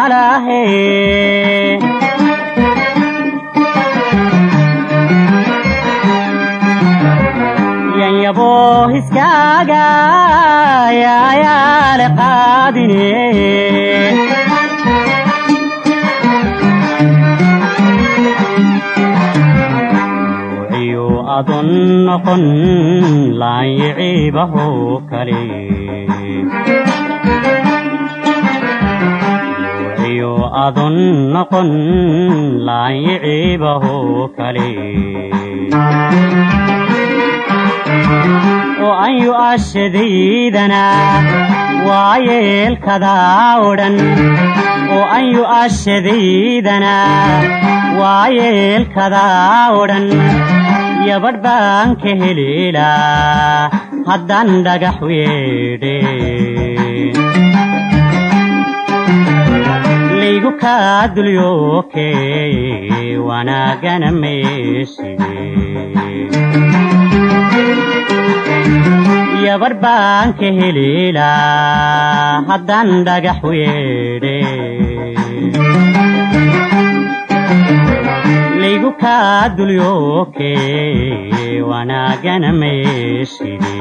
yaryaraysi malahe yanyabo hiskaaga yaayaale qaadine wuxiyu adon noqon laanyiciibaho kale wuxiyu adon noqon laanyiciibaho kale oo an yu'ashadaydana waa yeelkadaa odhan oo an yu'ashadaydana waa yeelkadaa odhan yabadh baan ka heleelaa haddaan dhagax weedhe laygu kaa dulyooke wanaagana meeshide yabadh baan ka heleelaa haddaan dhagax weedhe laygu kaa dulyooke wanaagana meeshide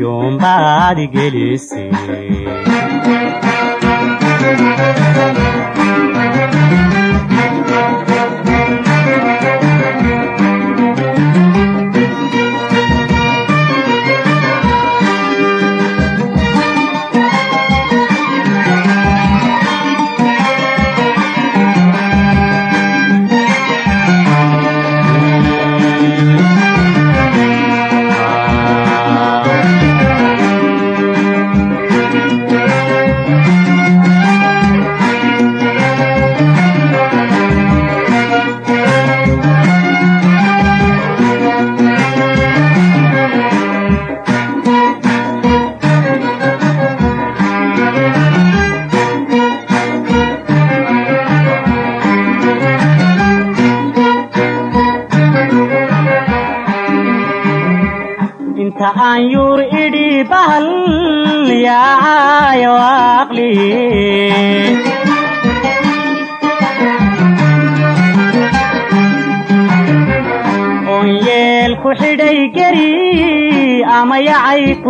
yoombaadi gelise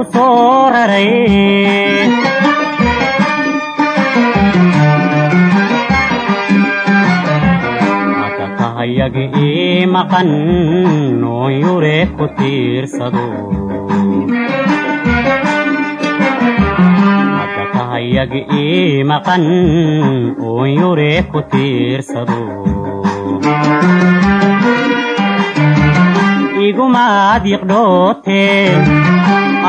ku soo raray tahayaga ii maqan oon yure ku tiirsado haka tahayaga ii maqan oon yure ku tiirsado igumaad yiqdhooteen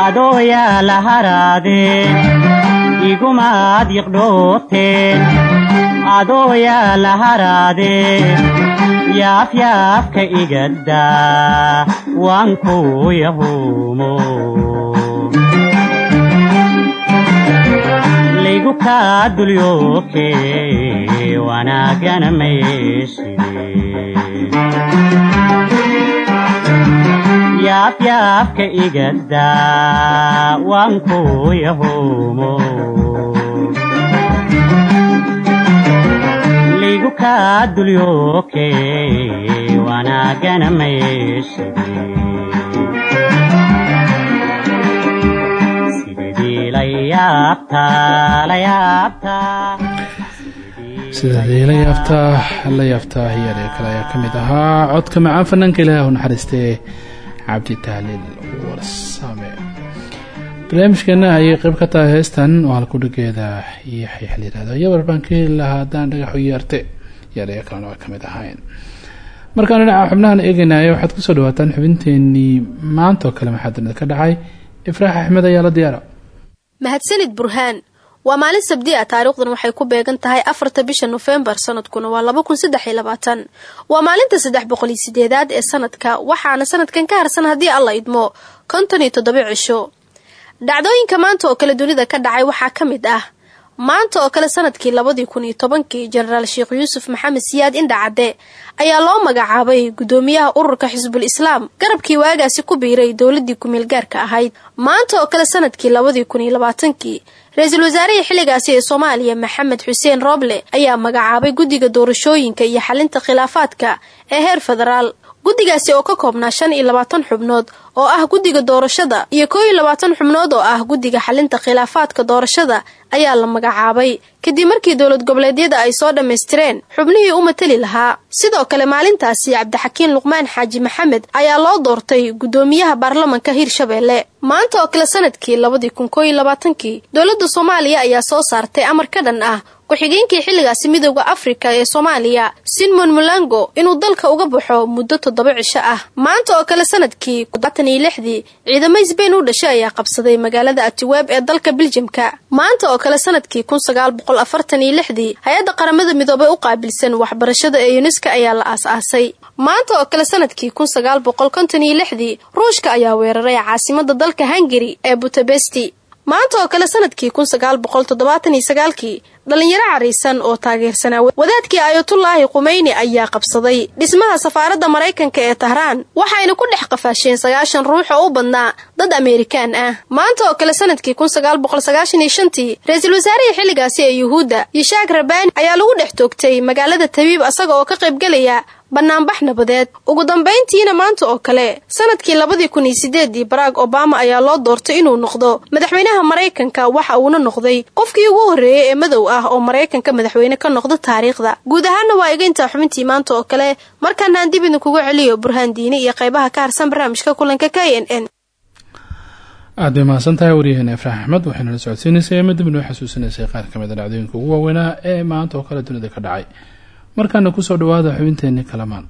adoo yaa la haraadeen igumaad yiqdhooteen adoo yaa la haraadeen yaafyaafka igaddaa waan kuu yahuumo laygu kaa dulyooke wanaagana meeshide yaafyaafka igaddaa waan kuu yahuumo laygu kaa dulyooke wanaagana la yaabtaa la yaabtaa kale ayaa ka mid ahaa codka macaan fanaanka ilaah u naxariistee cabdi tahliil warsame. Barnaamijkeena ayay qayb ka tahay heestan oo halkudhigeeda iyo xayax la yihahdo yabar baan ka heli lahaa haddaan dhagaxu yeerte yaadaya kalena ka mid ahayn. Markaan dhinaca xubnahan eegeynaya waxaad ku soo dhawaataan xubinteenii maanta oo kale maxaa dunida ka dhacay? Ifraax axmed ayaa la diyaara. Mahadsanid burhaan waa maalin sabdi ah taariikhdan waxay ku beegan tahay afarta bisha nofembar sanadkuna waa laba kun saddex labaatan. Waa maalinta saddex boqol iyo sideedaad ee sanadka waxaana sanadkan ka harsan haddii alla idmo konton iyo toddoba cisho. Dhacdooyinka maanta oo kale dunida ka dhacay waxaa ka mid ah. Maanta oo kale sannadkii labadii kun iyo tobankii jenaraal sheekh yuusuf maxamed siyaad indhacadde ayaa loo magacaabay gudoomiyaha ururka xisbul islaam garabkii waagaasi ku biiray dowladii kumeel gaarka ahayd. Maanta oo kale sannadkii labadii kun ra'iisul wasaarihii xilligaasi ee soomaaliya maxamed xuseen rooble ayaa magacaabay guddiga doorashooyinka iyo xalinta khilaafaadka ee heer federaal. Guddigaasi oo ka koobnaa shan iyo labaatan xubnood oo ah guddiga doorashada iyo koo iyo labaatan xubnood oo ah guddiga xalinta khilaafaadka doorashada ayaa la magacaabay. Kadib markii dowlad goboleedyada ay soo dhammaystireen xubnihii u matali lahaa. Sidoo kale maalintaasi cabdixakiin luqmaan xaaji maxamed ayaa loo doortay gudoomiyaha baarlamanka hirshabeelle maanta oo kale sannadkii labadii kun koo labaatankii dowladda soomaaliya ayaa soo saartay amar ka dhan ah ku-xigeenkii xilligaasi midooda afrika ee soomaaliya sinmon mulango inuu dalka uga baxo muddo toddoba cisho ah. Maanta oo kale sannadkii kubaatan iyo lixdii ciidamo sbain u dhashay ayaa qabsaday magaalada atiwaab ee dalka biljamka maanta oo kale sannadkii kun sagaal boqol afartan iyo lixdii hay'adda qaramada midoobay u qaabilsan waxbarashada ee yuneska ayaa la aas-aasay. Maanta oo kale sannadkii kun sagaal boqol konton iyo lixdii ruushka ayaa weeraray caasimada dalka hungari ee butabesti maanta oo kale sannadkii kun sagaal boqol dhalinyaro cariisan oo taageersanaa wadaadkii ayatullaahi qumeyni ayaa qabsaday dhismaha safaaradda maraykanka ee tahraan. Waxayna ku dhex qafaasheen sagaashan ruux oo u badnaa dad ameerikaan ah. Maanta oo kale sannadkii kun sagaal boqol sagaashan iyo shantii ra'iisul wasaarihii xilligaasi ee yuhuudda yishaak rabani ayaa lagu dhex toogtay magaalada tabiib asaga oo ka qaybgelaya banaanbax nabadeed. Ugu dambayntiina maanta oo kale sannadkii labadii kun iyo sideedii barack obama ayaa loo doortay inuu noqdo madaxweynaha maraykanka waxa uuna noqday qofkii ugu horreeyey ee madow ah oo maraykanka madaxweyne ka noqda taariikhda. Guud ahaana waa iga xubintii maanta oo kale markaana aan dib idinkugu celiyo burhaan diini iyo qaybaha ka harsan barnaamijka kulanka k n n. Aad bay mahadsan tahay waryaheena ifraax axmed waxayna la socodsiinaysay ama dib noo xasuusinaysay qaar ka mid a dhacdooyinka ugu waaweynaa ee maanta oo kale dunida ka dhacay. Markaana ku soo dhawaada xubinteenii kalamaan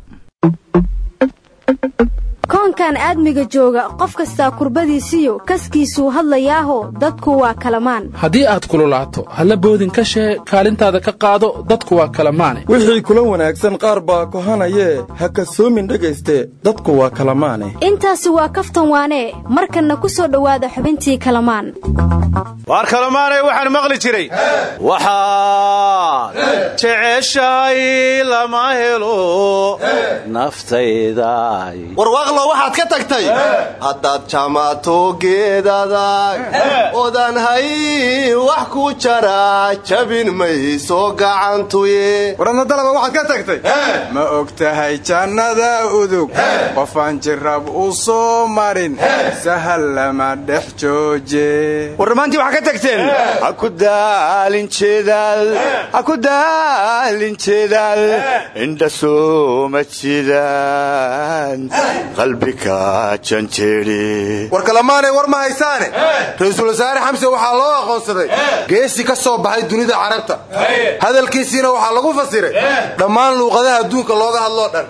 koonkan aadmiga jooga qof kastaa kurbadiisiyo kaskiisuu hadlayaaho dadku waa kalamaan. Haddii aad kululaato halla boodin ka shee kaalintaada ka qaado dadku waa kalamaane. Wixii kula wanaagsan qaar baa kohanayee ha kasoomin dhegayste dadku waa kalamaane. Intaasi waa kaftan waanee markanna ku soo dhowaada xubintii kalamaan. Waar kalamaanay waxaan maqli jiray? Waxaad jeceshahay lama helo naftayday warwaaqlo waxaad ka tagtay? Haddaad jamaato geedadag odan hay wax ku jara jabin mayso gacantuye waradna dalaba waxaad ka tagtay? Ma og tahay jannada udug qofaan jirab u soo marin sahal lama dhex jooje. War dhammaantii waxaa ka tagteen? Ha ku daalin jeedaal ha ku daalin jeedaal indha sooma jidaan qalbiga janjeeri war kalamaanay war ma haysaane ra'iisul wasaare xamse waxaa loo aqoonsaday geesi ka soo baxay dunida carabta hadalkiisiina waxaa lagu fasiray dhammaan luuqadaha adduunka looga hadloo dhan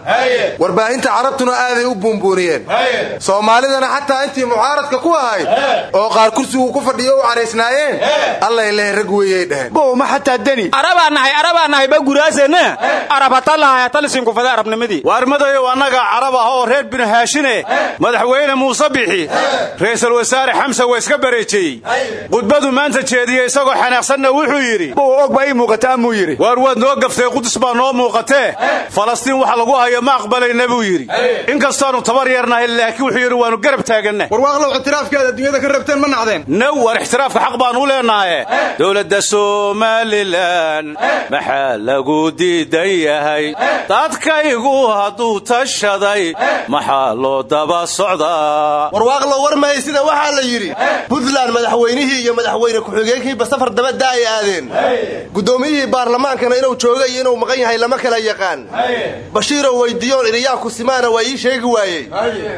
warbaahinta carabtuna aaday u buunbuuniyeen soomaalidana xataa intii mucaaradka ku ahayd oo qaar kursigu ku fadhiyo u caraysnaayeen allay leh rag weeyay dheheen bowma xataa deni arabaa nahay arabaa nahay ba guraasene arab hatalahay hatalisinku fada arabnimadii waarmadayow annaga carab ah oo reer binu haashine madaxweyne muuse bixi. Ra'iisul wasaare xamse waa iska bareejeeyey khudbadu maanta jeediye isagoo xanaaqsanna wuxuu yidhi og baa ii muuqataa muu yidhi. Waar waad noo gaftay qudus baa noo muuqatee? Falastiin waxa lagu hayo ma aqbalayna buu yidhi. Inkastoonu tabar yarnahay laakiin wuxuu yidhi waannu garab taaganna warwaaqlow ictiraafkeeda adduunyada ka rabteen ma nacdeen. Now war ixtiraafka xaq baanu u leenahaye dowladda somalilan maxaa lagu diidan yahay. Dadkaygu hadduu tashaday maxaa loo daba socdaa warwaaqlo war mahaysida waxaa la yidhi puntland madaxweynihii iyo madaxweyne ku-xigeenkiiba safar dabadda ay aadeen. Guddoomiyihii baarlamaankana inuu jooga iyo inuu maqan yahay lama kala yaqaan. Bashiiroo weydiiyoon iriyaa kusimaana waa ii sheegi waayey.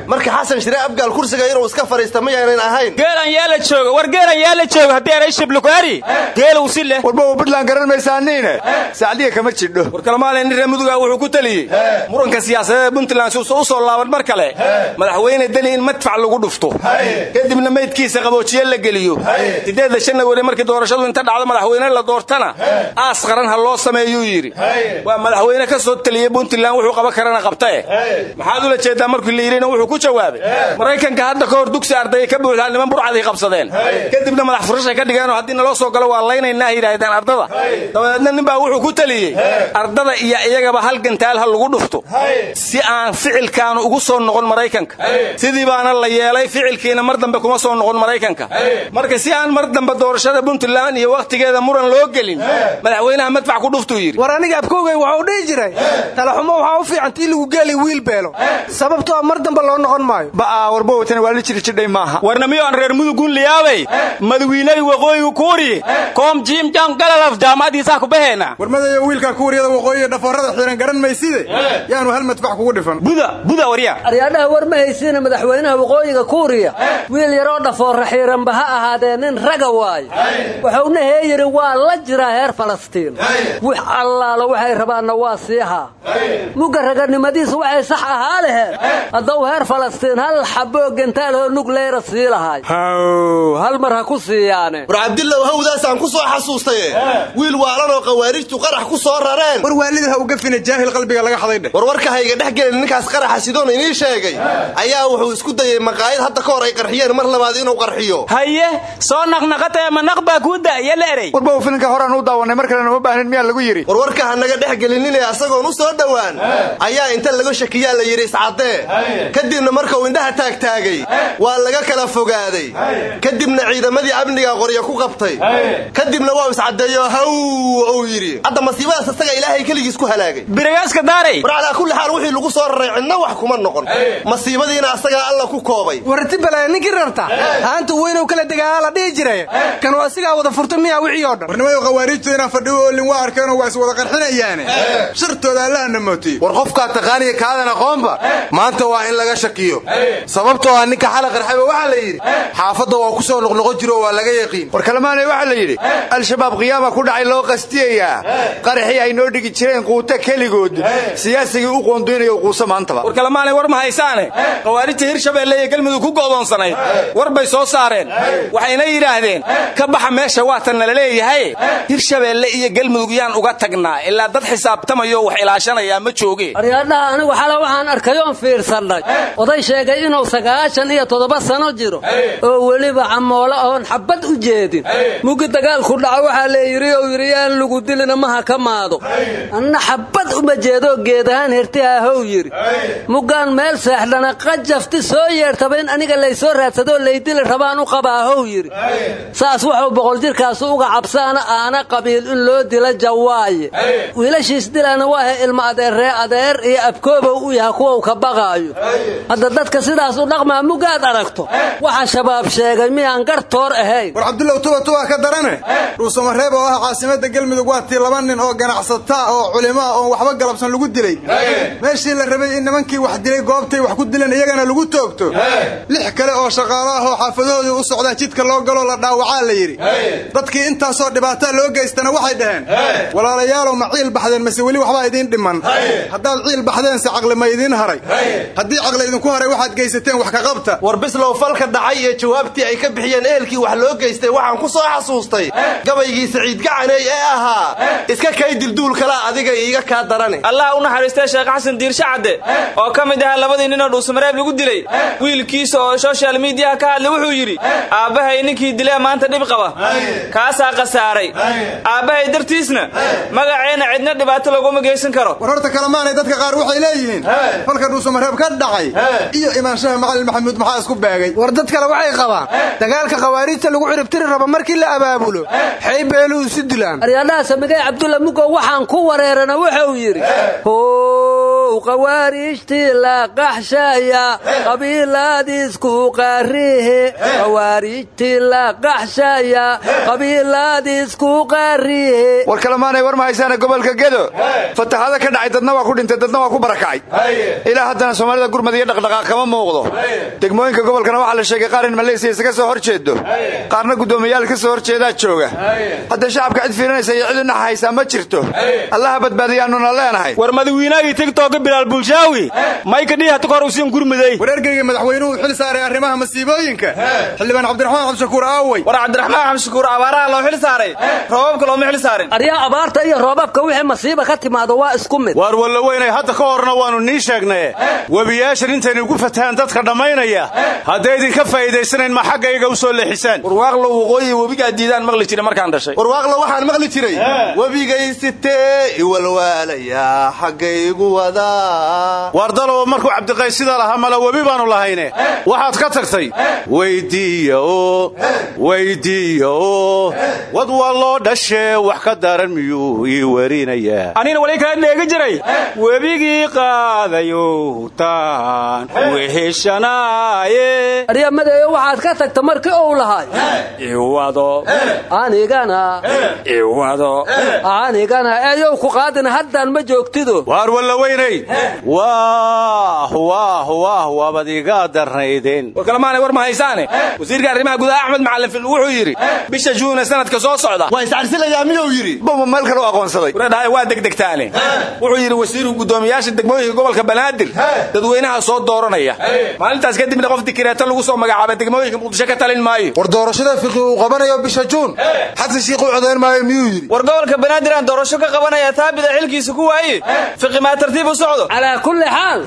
Marka xasan shire abgaal kursiga inuu iska fadhiista mayaanan ahayn. Geelan yaalla jooga war geelan yaalla jooga haddii eray shiblukaari geelow si leh. Warba puntland garan maysaaniine sacdiya kama jidho. War kalmaalin reer muduga wuxuu ku taliyey. Muranka siyaasadeed puntland u soo laaban mar kale madaxweyne deni in madfac lagu dhufto. Kadibna maydkiisa qaboojiye la geliyo. Sideedda janawari markii doorashadu inta dhacdo madaxweyne la doortana. Aas qaran ha loo sameeyuu yidhi. Waa madaxweyne ka soo taliyey puntland wuxuu qaban karana qabtae maxaad ula jeedaa markii la yidhina wuxuu ku jawaabay? Maraykanka hadda ka hor dugsi ardaya ka buuxdaa niman burcaday qabsadeen. Kadibna madax furashay ka dhigeenoo haddii naloo soo galo waa laynaynaa yidhaahdeen ardada. Dabadeedna ninbaa wuxuu ku taliyey ardada iyo iyagaba hal gantaal ha lagu dhufto. Si aan ficilkaanu ugu soo noqon maraykanka. Sidii baana la yeelay ficilkiina mar dambe kuma soo noqon maraykanka. Marka si aan mar dambe doorashada puntland iyo wakhtigeeda muran loo gelin madaxweynaha madfac ku dhuftuu yidhi war aniga abkoogay waxuu dhihi jiray talaxumo waxaa u fiican tii lagu geeli wiil beelo. Sababtoo mar dambe loo noqon maayo. Ba'aa warbowtana waa la jiri jidhay maaha. Warnamiyo aan reer mudugun liyaabay? Madawiinadii waqooyigu kuuri koom jiim jam galalaf jaamacadiisaa ku baheena warmadayo wiilkaa kuuriyada waqooyiga dhafoorada xiran garan mayside? Yaanu hal madfac kugu dhifan. Buda buda warya aryaadhaha war ma haysiina madaxweynaha waqooyiga kuuriya. Wiil yaroo dhafoorra xiiranba ha ahaadee nin raga waayo wuxuuna heeyiri waa la jiraa heer falastiin. Wix allaala waxay rabaanna waa siihaa mugga raganimadiisa waxay sax ahaa leheen haddau heer falastiin hal xaboo gentaalhoo nugleyra sii lahay. Hal mar ha ku siiyaane. War cabdillaw hawdaasaan ku soo xasuustaye wiil waalanoo khawaarijtu qarax ku soo rareen. War waalida ha uga fina jaahil qalbiga laga haday dheh. Warwarka hayga dhex gelin ninkaas qaraxa sidoon inii sheegay. Ayaa wuxuu isku dayay maqaayad. Hadda ka hor ay qarxiyeen mar labaad inuu qarxiyo. Haye soo naqnaqatee ma naq baa kuu da'ya la erey warbow filinka horaan u daawanay mar kalena uma baahnin miyaa lagu yidhi? Warwarka ha naga dhex gelinine asagoon u soo dhowaan. Ayaa inta laga shakiyaa la yidhi iscaddee kadibna markuu indhaha taagtaagay waa laga kala fogaaday. Kadibna ciidamadii amniga qorya ku qabtay. Kadibna waa iscaddeeyo haw uu yidhi. Hadda masiibadaas isaga ilaahay keligiis ku halaagay. Birigaaska daaray. War calaa kulli xaal wixii lagu soo raray cidna wax kuma noqon masiibadiina asagaa alla ku koobay. Warti balaya ninkii rarta. Haanta weynow kala degaa la dhihi jiray. Kan waa sigaa wada furta miyaa wixii oo dhan? Warnimayo khawaariijtu inaan fadhigo oolin waa arkeenoo waa is wada qarxinayaane. Shartooda allaha namootiyey war qofkaa taqaaniya kaadan aqoonba maanta waa in laga shakiyo. Sababtoo ah ninka xala qarxayba waxaa la yidhi xaafadda waa ku soo noqnoqon jiro waa laga yaqiin. War kalmaanay waxaa la yidhi al-shabaab qiyaama ku dhacay loo qastiyayaa. Qaraxii ay noo dhigi jireen quuta keligood. Siyaasigii u qoondoynayo quusa maantaba haysaane. Khawaarijta hirshabeelle iyo galmudug ku go'doonsanayd war soo saareen. Waxayna yidhaahdeen ka baxa meesha waatan nala leeyahay. Hirshabeelle iyo galmudug yaan uga tagnaa. Ilaa dad xisaabtamayo wax ilaashanayaa ma jooge aryaadhaha anigu xala waxaan arkay oon fiirsannay. Oday sheegay inuu sagaashan iyo toddoba sano jiro. Oo weliba camoolo oon xabad u jeedin. Mugi dagaalku dhaco waxaa leeyidhi ou yidhi yaan lagu dilina maha ka maado. Anna xabbad uma jeedoo geed ahaan hertiha how yidhi. Muggaan meel seexdhana qajafti soo yeertaba in aniga laysoo raadsadoo laydili rabaan u qabaa how yidhi. Saas wuxuu boqol jirkaasu uga cabsaana aana qabiil in loo dila jawaaye. Wiilashiis dilana waahe ilma adeerree adeer iyo abkoobow u yaha kuwau ka baqaayo. Hadda dadka sidaas u dhaqmaa mugaad aragto. Waxa shabaab sheegay miyaan gartoor ahayn. War cabdullow tuba tuba ka darane? Dhuusamareeb oo ah caasimada galmudug waa tii laba nin oo ganacsata oo culimaa oon waxba galabsan lagu dilay. Meeshii la rabay in nimankii wax dilay goobtay wax ku dileen iyagana lagu toogto. Lix kale oo shaqaalo ah oo xaafadahoodii u socdaa jidka loo galoo la dhaawacaa la yidhi. Dadkii intaasoo dhibaataa loo geystana waxay dhaheen. Walaalayaalow ma ciil baxdeen mase weli waxbaa idiin dhiman. Haddaad ciil baxdeense caqli ma idiin haray. Haddii caqli idinku haray waxaad geysateen wax ka qabta. War bislow falka dhacay iyo jawaabtii ay ka bixiyeen ehelkii wax loo geystay waxaan ku soo xasuustay. Gabaygii saciid gacaney ee ahaa iska kay dilduul kala adiga iiga kaa darane allah u naxariistay sheekh xasan diirshe cadde oo ka mid ahaa labadii ninoo dhuusamareeb lagu dilay wiilkiisa oo soshal miidiyaha ka hadlay wuxuu yidhi aabbahay ninkii dilee maanta dhib qaba. Kaasaa khasaaray. Aabbahay dartiisna magaceenna cidna dhibaato laguma geysan karo. War horta kalemaanay dadka qaar waxay leeyihiin. Falka dhuusamareeb ka dhacay iyo imaanshaha macalin maxamuud maxaa isku beegay? War dad kale waxay qabaan. Dagaalka khawaariijta lagu ciribtiri rabo markii la abaabulo xay beeluu isu dilaan aryadhaha samigay cabdulla mugow waxaan ku wareerana wuxuu yidhi how khawaariijtii la qaxshaya qabiilaadiisku qaarihe khawaariijtii la qaxshaya qabiilaadiisku qaarihe war kalemaanay war ma haysaana gobolka gedo? Fataxado ka dhacay dadna waa ku dhintay dadna waa ku barakacay ilaa haddana soomaalida gurmad iyo dhaqdhaqaaq kama muuqdo. Degmooyinka gobolkana waxaa la sheegay qaar in maleysiya isaga soo hor jeedo qaarna guddoomiyaal ka soo hor jeedaa jooga. Hadda shacabka cid fiirinaysa iyo cid u naxaysaa ma jirto. Allaha badbaadiyaanuna leenahay. War madawiinaagii tigtooka bilaal bulshaawi. Mayka wareergeyga madaxweynuhu xil saaray arrimaha masiibooyinka. Xildhibaan cabdiraxmaan cabdishakuur aawey war cabdiraxmaan cabdishakuur abaaraha loo xil saaray. Roobabka looma xil saarin. Aryaa abaarta iyo roobabka wixii masiiba ka timaado waa isku mid. Waar walla weynay hadda ka horna waannu nii sheegnaye webiyaashan intaynu ugu fatahaan dadka dhammaynaya. Hadday idinka faa'iidaysanayn ma xaggayga u soo leexisaan. Warwaaqlo waqooyi webigaa diidaan maqli jira markaan dhashay. Warwaaqlo waxaan maqli jiray. Webigaysitee iwalwaalaya xaggaygu wadaa cabdiqays sidaa lahaa mala webi baannu lahayne. Waxaad ka tagtay weydiiya oo weydiiya oo wad waa loo dhashee wax ka daran miyuu ii werinayaa anina wali kaa dheegi jiray webigii qaadayow taan weheshanaaye aryamadeeyo waxaad ka tagta markii uu lahay. Iwado anigana. Iwado anigana eeyow ku qaadina haddaan ma joogtido. Waar walla weynay waah waah waabad iga darnaydeen war kalemaanay war ma haysaane? Wasiirka arrimaha gudaha axmed macalin fil wuxuu yidhi bisha juune sanadka soo socda. Waa iscarsilayaa miyuu yidhi? Bama meel kale u aqoonsaday. Waradhahay waa degdegtaane. Wuxuu yidhi wasiirku guddoomiyaasha degmooyinka gobolka banaadir dadweynaha soo dooranaya. Maalintaas kadibna qof dikireeto lagu soo magacaabay degmooyinka muqdisho ka talin maayo. War doorashada fiqi uu qabanayo bisha juun. Xasan shiikh u codayn maayo miyuu yidhi? War gobolka banaadir aan doorasho ka qabanaya taabida xilkiisa ku waaye fiqi maa tartiib u socdo. Calaa kulli xaal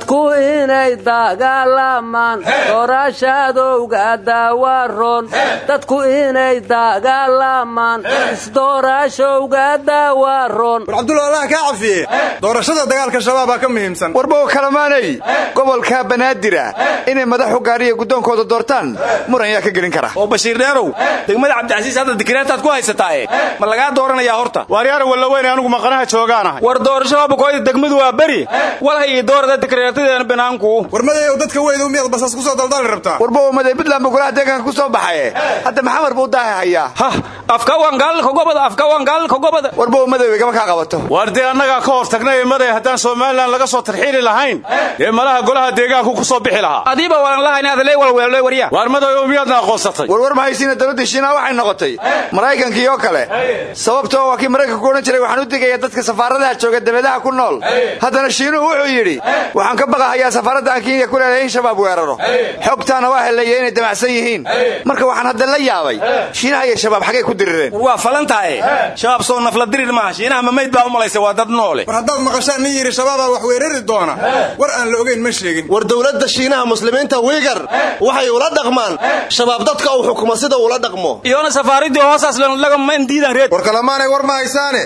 dadku inay dagaalamaan doorashadowga daawaroon dadku inay dagaalamaan isdoorashowga daawaroon war cabdulla allah kaa cafiye doorashada dagaalka shabaabaa ka muhiimsan. Warbow kalamaanay gobolka banaadira inay madaxu gaariya guddoonkooda doortaan muran yaa ka gelin kara. Oo bashiir dheerow degmada cabdicasiis hadda dikireetaad ku haysataaye. Ma lagaa dooranayaa horta? Waaryaara walla weynay anugu maqanaha joogaanahay. War doorashada bukoyda degmadu waa beri. Walhay iyo doorada dikreetadeena banaanku war madayow dadka weyda miyaad basas ku soo daldali rabtaa. Warbow maday puntland buu golaha deegaanka ku soo baxaye hadda maxamar buu daahi hayaa. Hah afka wangaalka gobada afka wangaalka gobada warbow maday igama kaa qabato. Waar dee annagaa ka hor tagnay maday haddaan somalilan laga soo tarxiili lahayn dee malaha golaha deegaanku ku soo bixi lahaa. Adiiba waan lahayn adaley walweeley warya waar madayow miyaadna aqoonsatay warwar ma haysiina dowladda shiinaha waxay noqotay. Maraykankii oo kale. Sababtoo waa kii maraykanku odhan jiray waxaan u digayaa dadka safaaradaha jooga dabeedaha ku nool. Haddana shiinuhu wuxuu yidhi waxaan ka baqahayaa safaradda aan kenya ku leedahay in shabaab weeraro xogtaana waa helaya inay damacsan yihiin. Marka waxaan hadda la yaabay shiinaha iyo shabaab xaggay ku dirireen. War waa falantahay shabaab soo nafla dirir maaha. Shiinaha mamayd baa u malaysa waa dad noole. War haddaad maqashaan nin yidhi shabaabaa wax weerari doona. War aan la ogayn ma sheegin. War dowladda shiinaha muslimiinta wiigar waxay ula dhaqmaan. Shabaab dadka uu xukumo sida ula dhaqmo. Iyona safaaridii hoosaas lagama indiidan reed. War kalamaanay war ma haysaane.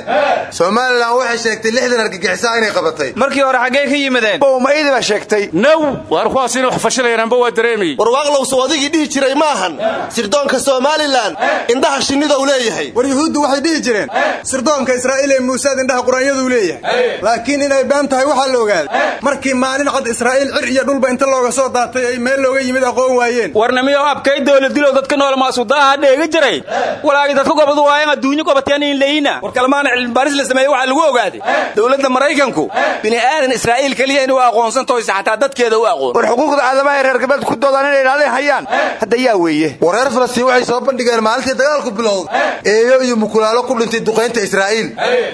Somalilan waxay sheegtay lixdan argagixisaa inay qabatay. Markii hore xaggay ka yimaadeen bowmaidi baa sheegtay now waar kuwaas inay wax fashilayaanba waa dareemayey war waaqlowsu adigii dhihi jiray maahan sirdoonka somalilan indhaha shinnida u leeyahay. War yuhuuddu waxay dhihi jireen sirdoonka israa'iil ee muusaad indhaha qur'aanyadu leeyahay. Laakiin inay been tahay waxaa la ogaaday markii maalin cad israa'iil cir iyo dhulba inta looga soo daatay ay meel looga yimid aqoon waayeen. Warnamiyo abkay dowladilow dadka nool maasudaha dheega jiray. Walaagi dadka gobadu waayan adduunyo gobateen in leeyina war kalmaana cilmibaaris la sameeyey waxaa lagu ogaaday dowladda maraykanku bini aadan israa'iil keliya inuu aqoonsan toyse xataa dadkeeda u aqoon. War xuquuqda aadamaha ee reer galbeedku ku doodaan inay ilaalin hayaan. Hadda yaa weeye. War reer falastiin waxay soo bandhigeen maalintii dagaalku bilowd eeyo iyo mukulaalo ku dhintay duqaynta israa'iil.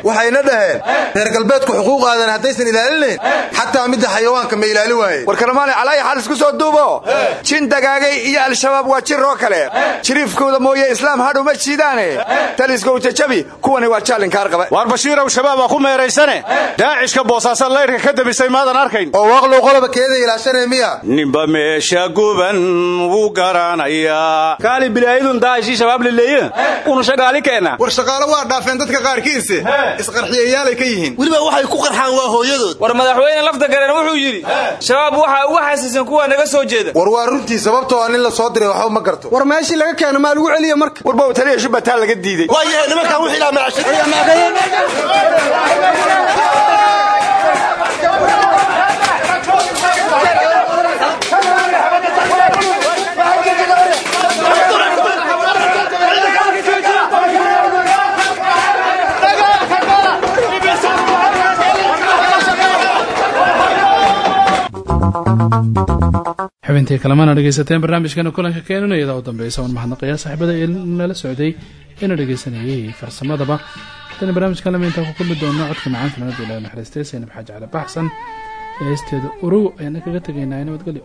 Waxayna dhaheen reer galbeedku xuquuq aadan haddaysan ilaalinayn xataa midda xayawaanka ma ilaali waaye war kalmaanay calaayi xal isku soo duubo. Jin dagaagay iyo al-shabaab waa jir oo kale. Jiriifkooda mooye islaam hadhu ma jiidaane. Taliskow jajabi kuwani waa jaalinkaar qaba waar bashiirow shabaab waa ku meeraysane. Daacishka boosaaso laydhka ka damisay maadan arkayn oo waaqlow qoloba keeda ilaashanay miya. Ninba meesha guban wuu garanayaa. Kaali bilaayadun daacishii shabaab lileeye unu shagaali keena. War shaqaalo waa dhaafeen dadka qaarkiise isqarxiyayaalay ka yihiin. Weliba waxay ku qarxaan waa hooyadood. War madaxweyne lafta gareen wuxuu yidhi shabaab waxaa uga xasiisan kuwa naga soo jeeda. War waa runtii sababtoo nin la soo diray waxba ma garto. War meeshii laga keeno maa lagu celiya marka? Warbow taliya shubbataa laga diiday. Waayahay nimankan wixii laa xubintii kalemana dhegaysateen barnaamijkeena kulanka keenana iyada u dambeysa oon mahadnaqayaa saaxiibada ee nala socday eena dhegaysanayay farsamadaba. Hadana barnaamijkan lama intaan ku kulmi doono codka macaanka nabadda ilahi naxariistay saynab xaaji cali baxsan ee heysteeda urow ayaana kaga tegaynaa nabadgelyo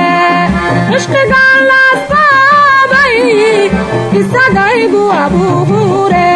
ishqiga laastaabay isagaygu abuure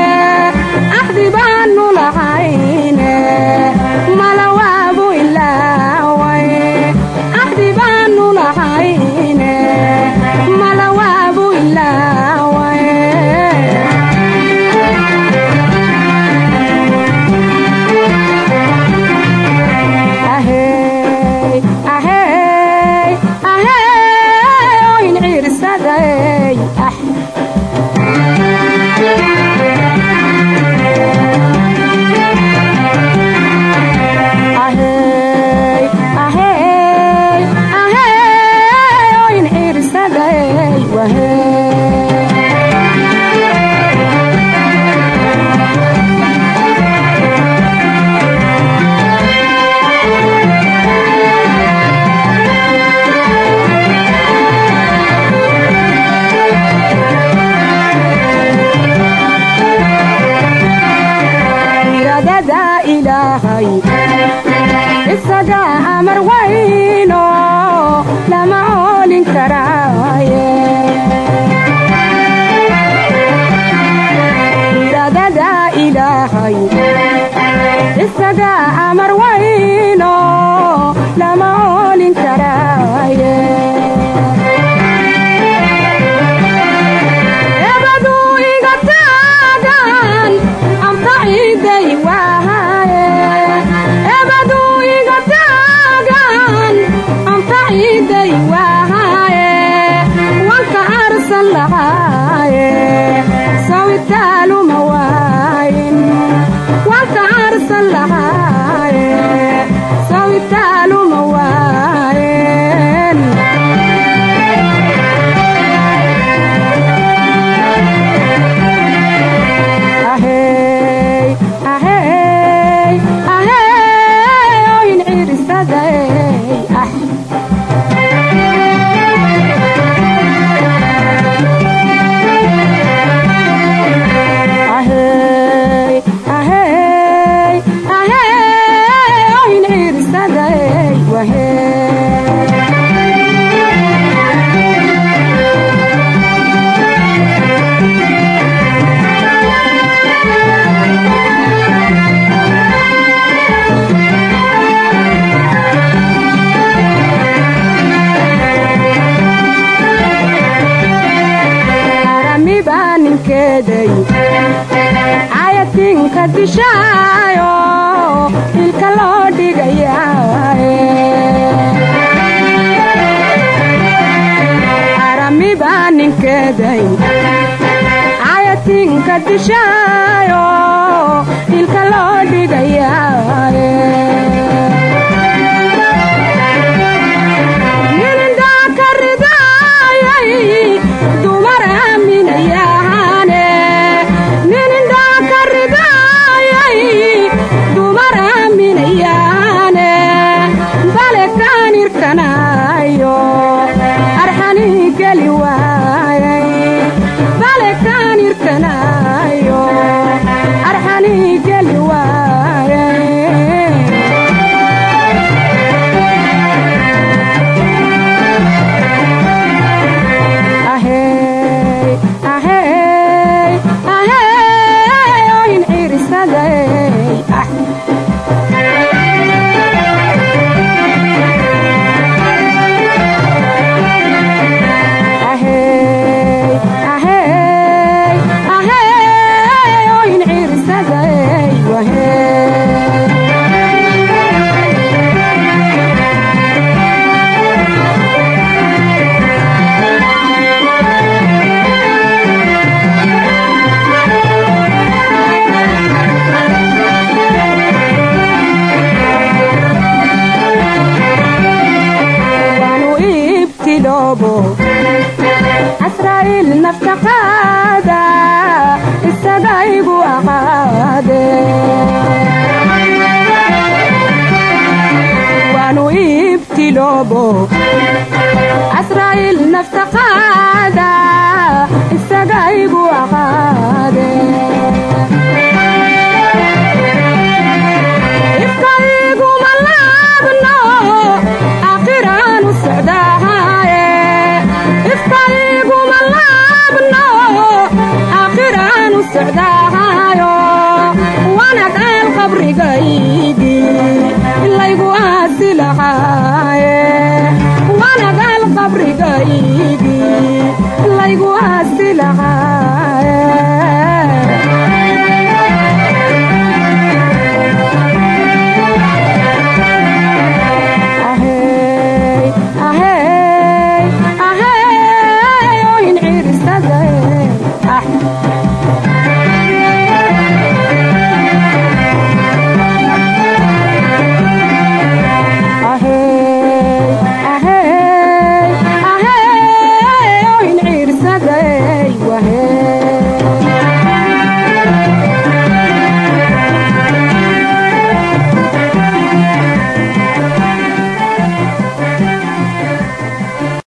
dishaayo ilka loo dhigayaaye arami baa ninkeeday cayatinka dishaayo